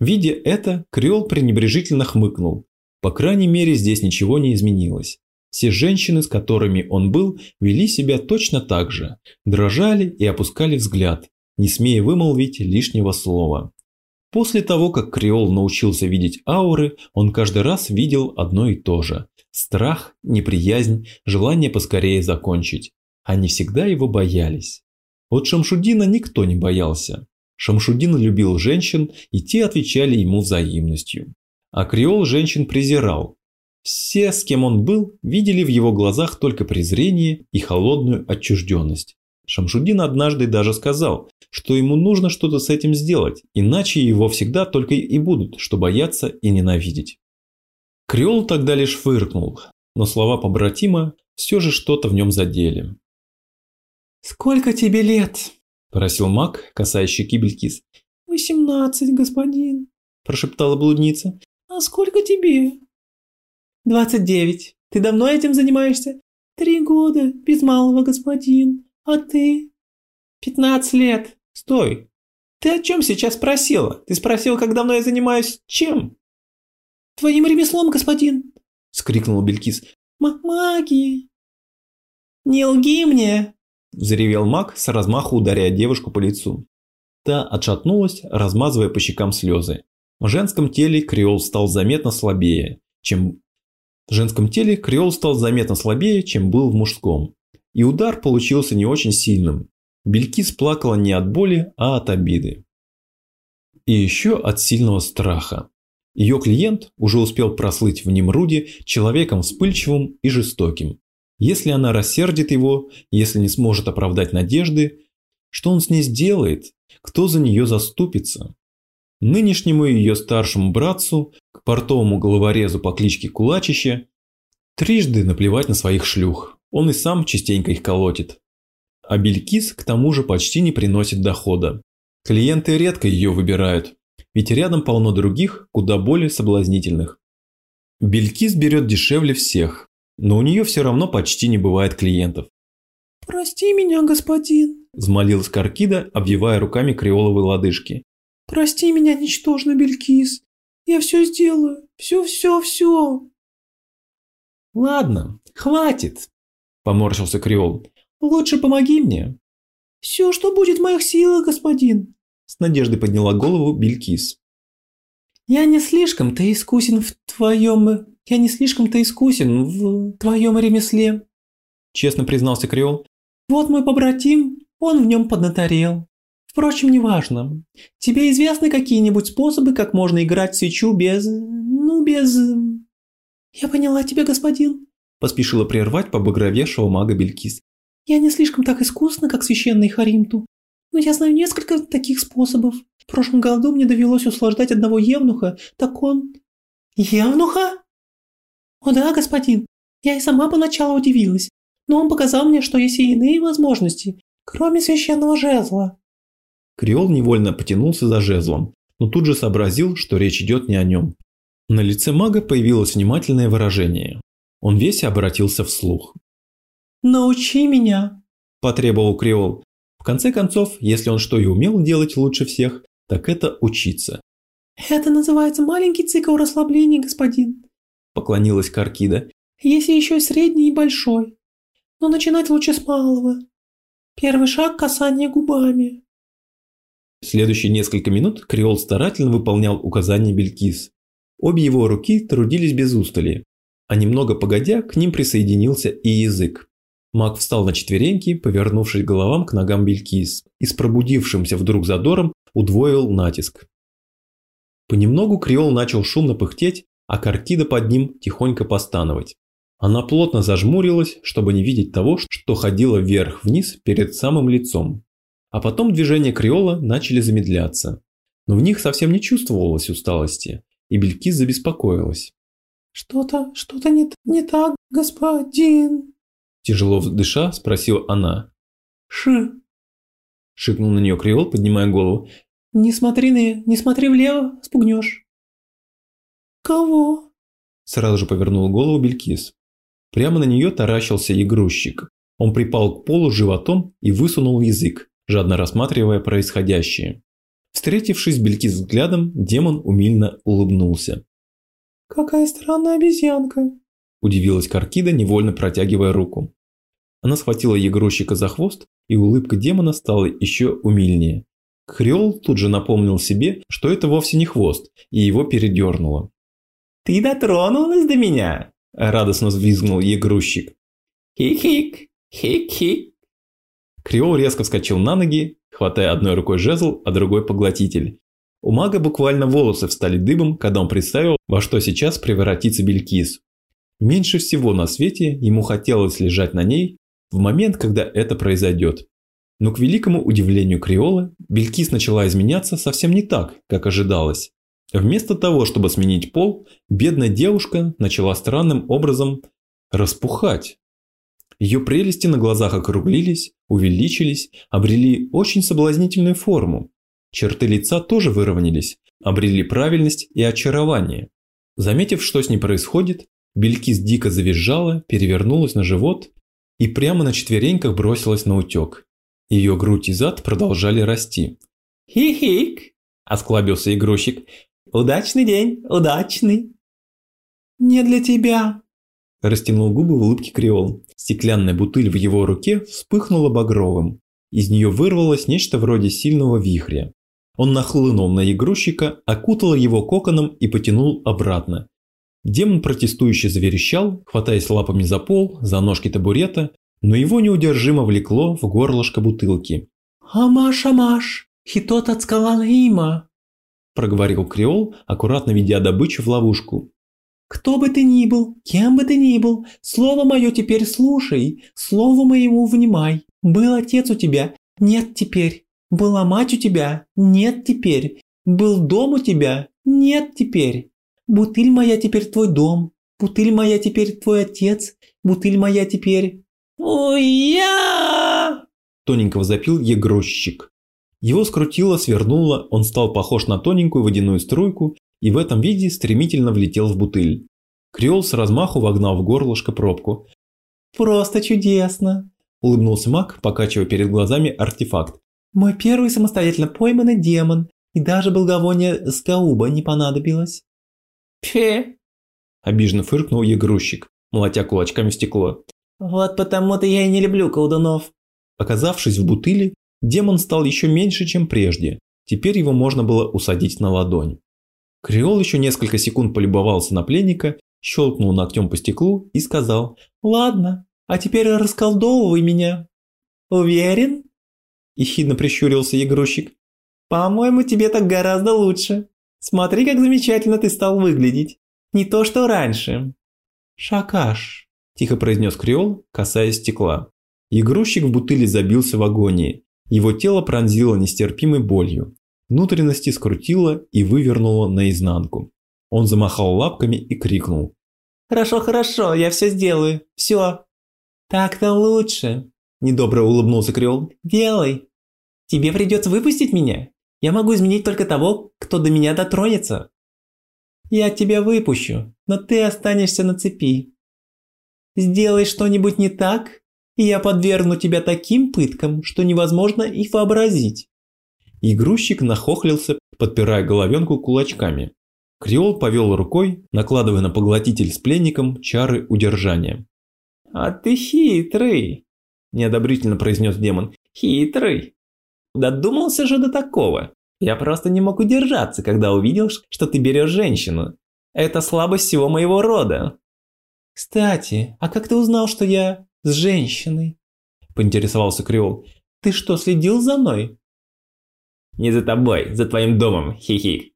Видя это, Креол пренебрежительно хмыкнул. По крайней мере, здесь ничего не изменилось. Все женщины, с которыми он был, вели себя точно так же, дрожали и опускали взгляд, не смея вымолвить лишнего слова. После того, как Креол научился видеть ауры, он каждый раз видел одно и то же. Страх, неприязнь, желание поскорее закончить. Они всегда его боялись. Вот Шамшудина никто не боялся. Шамшудин любил женщин, и те отвечали ему взаимностью. А Креол женщин презирал. Все, с кем он был, видели в его глазах только презрение и холодную отчужденность. Шамшудин однажды даже сказал, что ему нужно что-то с этим сделать, иначе его всегда только и будут, что бояться и ненавидеть. Креол тогда лишь фыркнул, но слова побратима все же что-то в нем задели. «Сколько тебе лет?» – просил маг, касаясь щеки Белькис. «Восемнадцать, господин», – прошептала блудница. «А сколько тебе?» «Двадцать девять. Ты давно этим занимаешься?» «Три года, без малого, господин. А ты?» «Пятнадцать лет. Стой. Ты о чем сейчас спросила? Ты спросила, как давно я занимаюсь чем?» «Твоим ремеслом, господин!» – скрикнула Белькис. «Магией!» «Не лги мне!» – взревел маг, с размаху ударяя девушку по лицу. Та отшатнулась, размазывая по щекам слезы. В женском теле Креол стал заметно слабее, чем... В женском теле Креол стал заметно слабее, чем был в мужском. И удар получился не очень сильным. Белькис плакала не от боли, а от обиды. И еще от сильного страха. Ее клиент уже успел прослыть в Немруде человеком вспыльчивым и жестоким. Если она рассердит его, если не сможет оправдать надежды, что он с ней сделает? Кто за нее заступится? Нынешнему ее старшему братцу, к портовому головорезу по кличке Кулачище, трижды наплевать на своих шлюх. Он и сам частенько их колотит. А Белькис к тому же почти не приносит дохода. Клиенты редко ее выбирают, ведь рядом полно других, куда более соблазнительных. Белькис берет дешевле всех, но у нее все равно почти не бывает клиентов. «Прости меня, господин», – взмолилась Каркида, обвивая руками креоловые лодыжки. «Прости меня, ничтожно, Белькис. Я все сделаю. Все-все-все». «Ладно, хватит», – поморщился Креол. «Лучше помоги мне». «Все, что будет в моих силах, господин», – с надеждой подняла голову Белькис. «Я не слишком-то искусен в твоем «Я не слишком-то искусен в твоем ремесле», – честно признался Креол. «Вот мой побратим, он в нем поднаторел. Впрочем, неважно. Тебе известны какие-нибудь способы, как можно играть свечу без... ну, без...» «Я поняла тебя, господин», – поспешила прервать побагровевшего мага Белькис. «Я не слишком так искусна, как священный Харимту, но я знаю несколько таких способов. В прошлом году мне довелось услаждать одного евнуха, так он...» «Евнуха?» «О да, господин, я и сама поначалу удивилась, но он показал мне, что есть и иные возможности, кроме священного жезла». Креол невольно потянулся за жезлом, но тут же сообразил, что речь идет не о нем. На лице мага появилось внимательное выражение. Он весь обратился вслух. «Научи меня!» – потребовал Креол. В конце концов, если он что и умел делать лучше всех, так это учиться. «Это называется маленький цикл расслабления, господин поклонилась Каркида. «Есть еще и средний и большой. Но начинать лучше с малого». Первый шаг – касание губами. Следующие несколько минут Креол старательно выполнял указания Белькис. Обе его руки трудились без устали, а немного погодя к ним присоединился и язык. Маг встал на четвереньки, повернувшись головам к ногам Белькис, и с пробудившимся вдруг задором удвоил натиск. Понемногу Креол начал шумно пыхтеть, а Картида под ним тихонько постановать. Она плотно зажмурилась, чтобы не видеть того, что ходило вверх-вниз перед самым лицом. А потом движения Криола начали замедляться. Но в них совсем не чувствовалось усталости, и Белькис забеспокоилась. «Что-то, что-то не, не так, господин?» Тяжело дыша, спросила она. «Ши!» Шикнул на нее Криол, поднимая голову. «Не смотри на, не смотри влево, спугнешь». «Кого?» Сразу же повернул голову Белькис. Прямо на нее таращился игрущик. Он припал к полу животом и высунул язык, жадно рассматривая происходящее. Встретившись Белькис взглядом, демон умильно улыбнулся. «Какая странная обезьянка!» – удивилась Каркида, невольно протягивая руку. Она схватила игрущика за хвост, и улыбка демона стала еще умильнее. Хриол тут же напомнил себе, что это вовсе не хвост, и его передернуло. «Ты дотронулась до меня?» – радостно взвизгнул ягрущик. «Хик-хик, хик-хик». Криол резко вскочил на ноги, хватая одной рукой жезл, а другой поглотитель. У мага буквально волосы встали дыбом, когда он представил, во что сейчас превратится Белькис. Меньше всего на свете ему хотелось лежать на ней в момент, когда это произойдет. Но к великому удивлению Криола, Белькис начала изменяться совсем не так, как ожидалось. Вместо того, чтобы сменить пол, бедная девушка начала странным образом распухать. Ее прелести на глазах округлились, увеличились, обрели очень соблазнительную форму. Черты лица тоже выровнялись, обрели правильность и очарование. Заметив, что с ней происходит, Белькис дико завизжала, перевернулась на живот и прямо на четвереньках бросилась на утек. Ее грудь и зад продолжали расти. «Хи-хик!» – осклабился игрущик. Удачный день, удачный. Не для тебя. Растянул губы в улыбке Креол. Стеклянная бутыль в его руке вспыхнула багровым. Из нее вырвалось нечто вроде сильного вихря. Он нахлынул на игрущика, окутал его коконом и потянул обратно. Демон протестующе заверещал, хватаясь лапами за пол, за ножки табурета, но его неудержимо влекло в горлышко бутылки. «Амаш, амаш, хитот от има!» Проговорил Креол, аккуратно ведя добычу в ловушку. «Кто бы ты ни был, кем бы ты ни был, слово мое теперь слушай, слово моему внимай. Был отец у тебя, нет теперь. Была мать у тебя, нет теперь. Был дом у тебя, нет теперь. Бутыль моя теперь твой дом, бутыль моя теперь твой отец, бутыль моя теперь...» «Ой, я!» Тоненько возопил егрощик. Его скрутило, свернуло, он стал похож на тоненькую водяную струйку и в этом виде стремительно влетел в бутыль. Креол с размаху вогнал в горлышко пробку. «Просто чудесно!» – улыбнулся маг, покачивая перед глазами артефакт. «Мой первый самостоятельно пойманный демон, и даже благовоние скауба не понадобилось». «Пфе!» – обиженно фыркнул ягрущик, молотя кулачками в стекло. «Вот потому-то я и не люблю колдунов». Оказавшись в бутыле, Демон стал еще меньше, чем прежде. Теперь его можно было усадить на ладонь. Креол еще несколько секунд полюбовался на пленника, щелкнул ногтем по стеклу и сказал «Ладно, а теперь расколдовывай меня». «Уверен?» – ехидно прищурился игрущик. «По-моему, тебе так гораздо лучше. Смотри, как замечательно ты стал выглядеть. Не то, что раньше». «Шакаш», – тихо произнес Креол, касаясь стекла. Игрущик в бутыле забился в агонии. Его тело пронзило нестерпимой болью. Внутренности скрутило и вывернуло наизнанку. Он замахал лапками и крикнул. «Хорошо, хорошо, я все сделаю. Все». «Так-то лучше», – недобро улыбнулся Креол. «Делай. Тебе придется выпустить меня. Я могу изменить только того, кто до меня дотронется». «Я тебя выпущу, но ты останешься на цепи. Сделай что-нибудь не так, и я подвергну тебя таким пыткам, что невозможно и вообразить». И грузчик нахохлился, подпирая головенку кулачками. Креол повел рукой, накладывая на поглотитель с пленником чары удержания. «А ты хитрый», – неодобрительно произнес демон. Хитрый. Додумался же до такого. Я просто не мог удержаться, когда увидел, что ты берешь женщину. Это слабость всего моего рода. Кстати, а как ты узнал, что я с женщиной? Поинтересовался Креол. Ты что, следил за мной? Не за тобой, за твоим домом, хихи.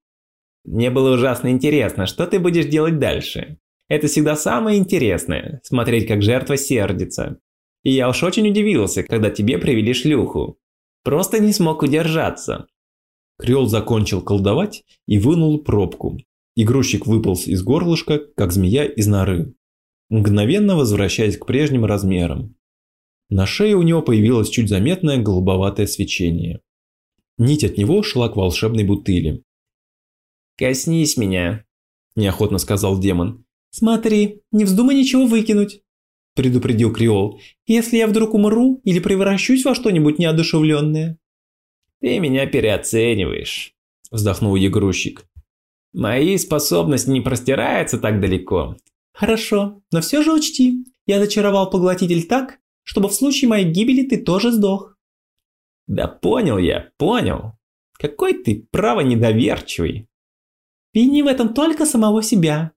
Мне было ужасно интересно, что ты будешь делать дальше. Это всегда самое интересное – смотреть, как жертва сердится. И я уж очень удивился, когда тебе привели шлюху. Просто не смог удержаться. Креол закончил колдовать и вынул пробку. Игрушек выполз из горлышка, как змея из норы, мгновенно возвращаясь к прежним размерам. На шее у него появилось чуть заметное голубоватое свечение. Нить от него шла к волшебной бутыли. «Коснись меня», – неохотно сказал демон. «Смотри, не вздумай ничего выкинуть», – предупредил Криол. «Если я вдруг умру или превращусь во что-нибудь неодушевленное». «Ты меня переоцениваешь», – вздохнул Егрущик. «Мои способности не простираются так далеко». «Хорошо, но все же учти, я зачаровал поглотитель так, чтобы в случае моей гибели ты тоже сдох». «Да понял я, понял. Какой ты право недоверчивый». «Вини в этом только самого себя».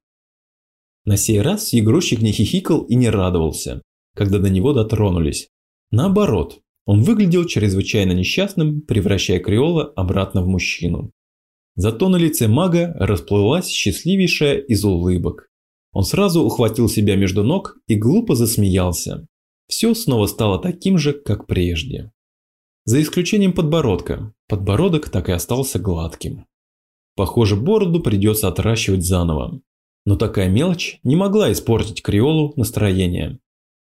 На сей раз игрушек не хихикал и не радовался, когда до него дотронулись. Наоборот, он выглядел чрезвычайно несчастным, превращая Криола обратно в мужчину. Зато на лице мага расплылась счастливейшая из улыбок. Он сразу ухватил себя между ног и глупо засмеялся. Все снова стало таким же, как прежде. За исключением подбородка. Подбородок так и остался гладким. Похоже, бороду придется отращивать заново. Но такая мелочь не могла испортить Криолу настроение.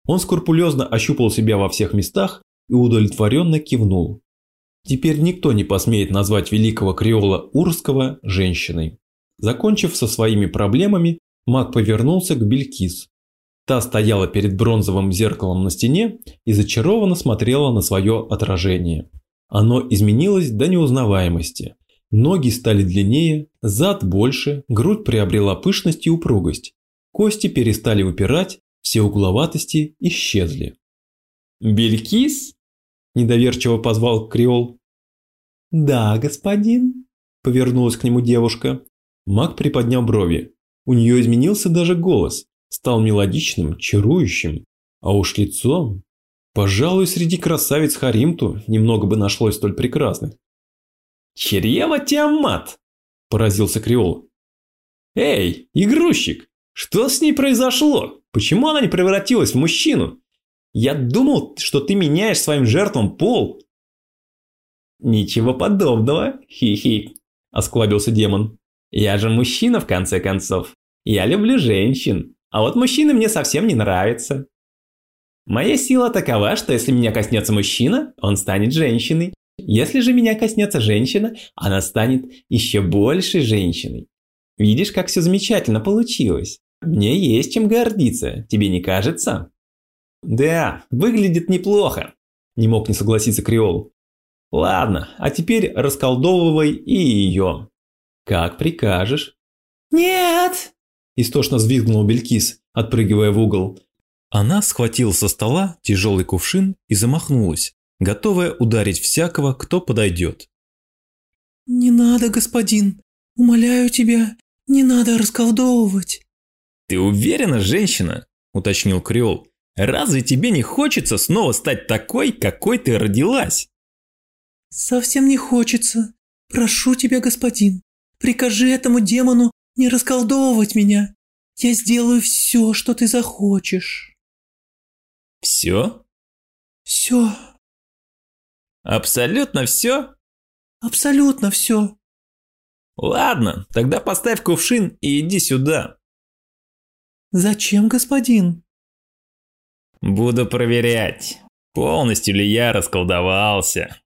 Он скрупулезно ощупал себя во всех местах и удовлетворенно кивнул. Теперь никто не посмеет назвать великого Криола Урского женщиной. Закончив со своими проблемами, маг повернулся к Белькис. Та стояла перед бронзовым зеркалом на стене и зачарованно смотрела на свое отражение. Оно изменилось до неузнаваемости. Ноги стали длиннее, зад больше, грудь приобрела пышность и упругость. Кости перестали выпирать, все угловатости исчезли. «Белькис?» – недоверчиво позвал Креол. «Да, господин», – повернулась к нему девушка. Маг приподнял брови. У нее изменился даже голос, стал мелодичным, чарующим, а уж лицом. Пожалуй, среди красавиц Харимту немного бы нашлось столь прекрасных. «Чрево Тиамат!» – поразился Креол. «Эй, игрущик, что с ней произошло? Почему она не превратилась в мужчину? Я думал, что ты меняешь своим жертвам пол». «Ничего подобного, хи-хи», – осклабился демон. «Я же мужчина, в конце концов. Я люблю женщин, а вот мужчины мне совсем не нравятся. Моя сила такова, что если меня коснется мужчина, он станет женщиной. Если же меня коснется женщина, она станет еще большей женщиной. Видишь, как все замечательно получилось. Мне есть чем гордиться, тебе не кажется? Да, выглядит неплохо, не мог не согласиться Креол. Ладно, а теперь расколдовывай и ее. Как прикажешь. Нет! Истошно взвизгнул Белькис, отпрыгивая в угол. Она схватила со стола тяжелый кувшин и замахнулась, готовая ударить всякого, кто подойдет. «Не надо, господин! Умоляю тебя, не надо расколдовывать!» «Ты уверена, женщина?» – уточнил Креол. «Разве тебе не хочется снова стать такой, какой ты родилась?» «Совсем не хочется. Прошу тебя, господин, прикажи этому демону не расколдовывать меня. Я сделаю все, что ты захочешь». «Все?» «Все», Абсолютно все? Абсолютно все. Ладно, тогда поставь кувшин и иди сюда. Зачем, господин? Буду проверять, полностью ли я расколдовался.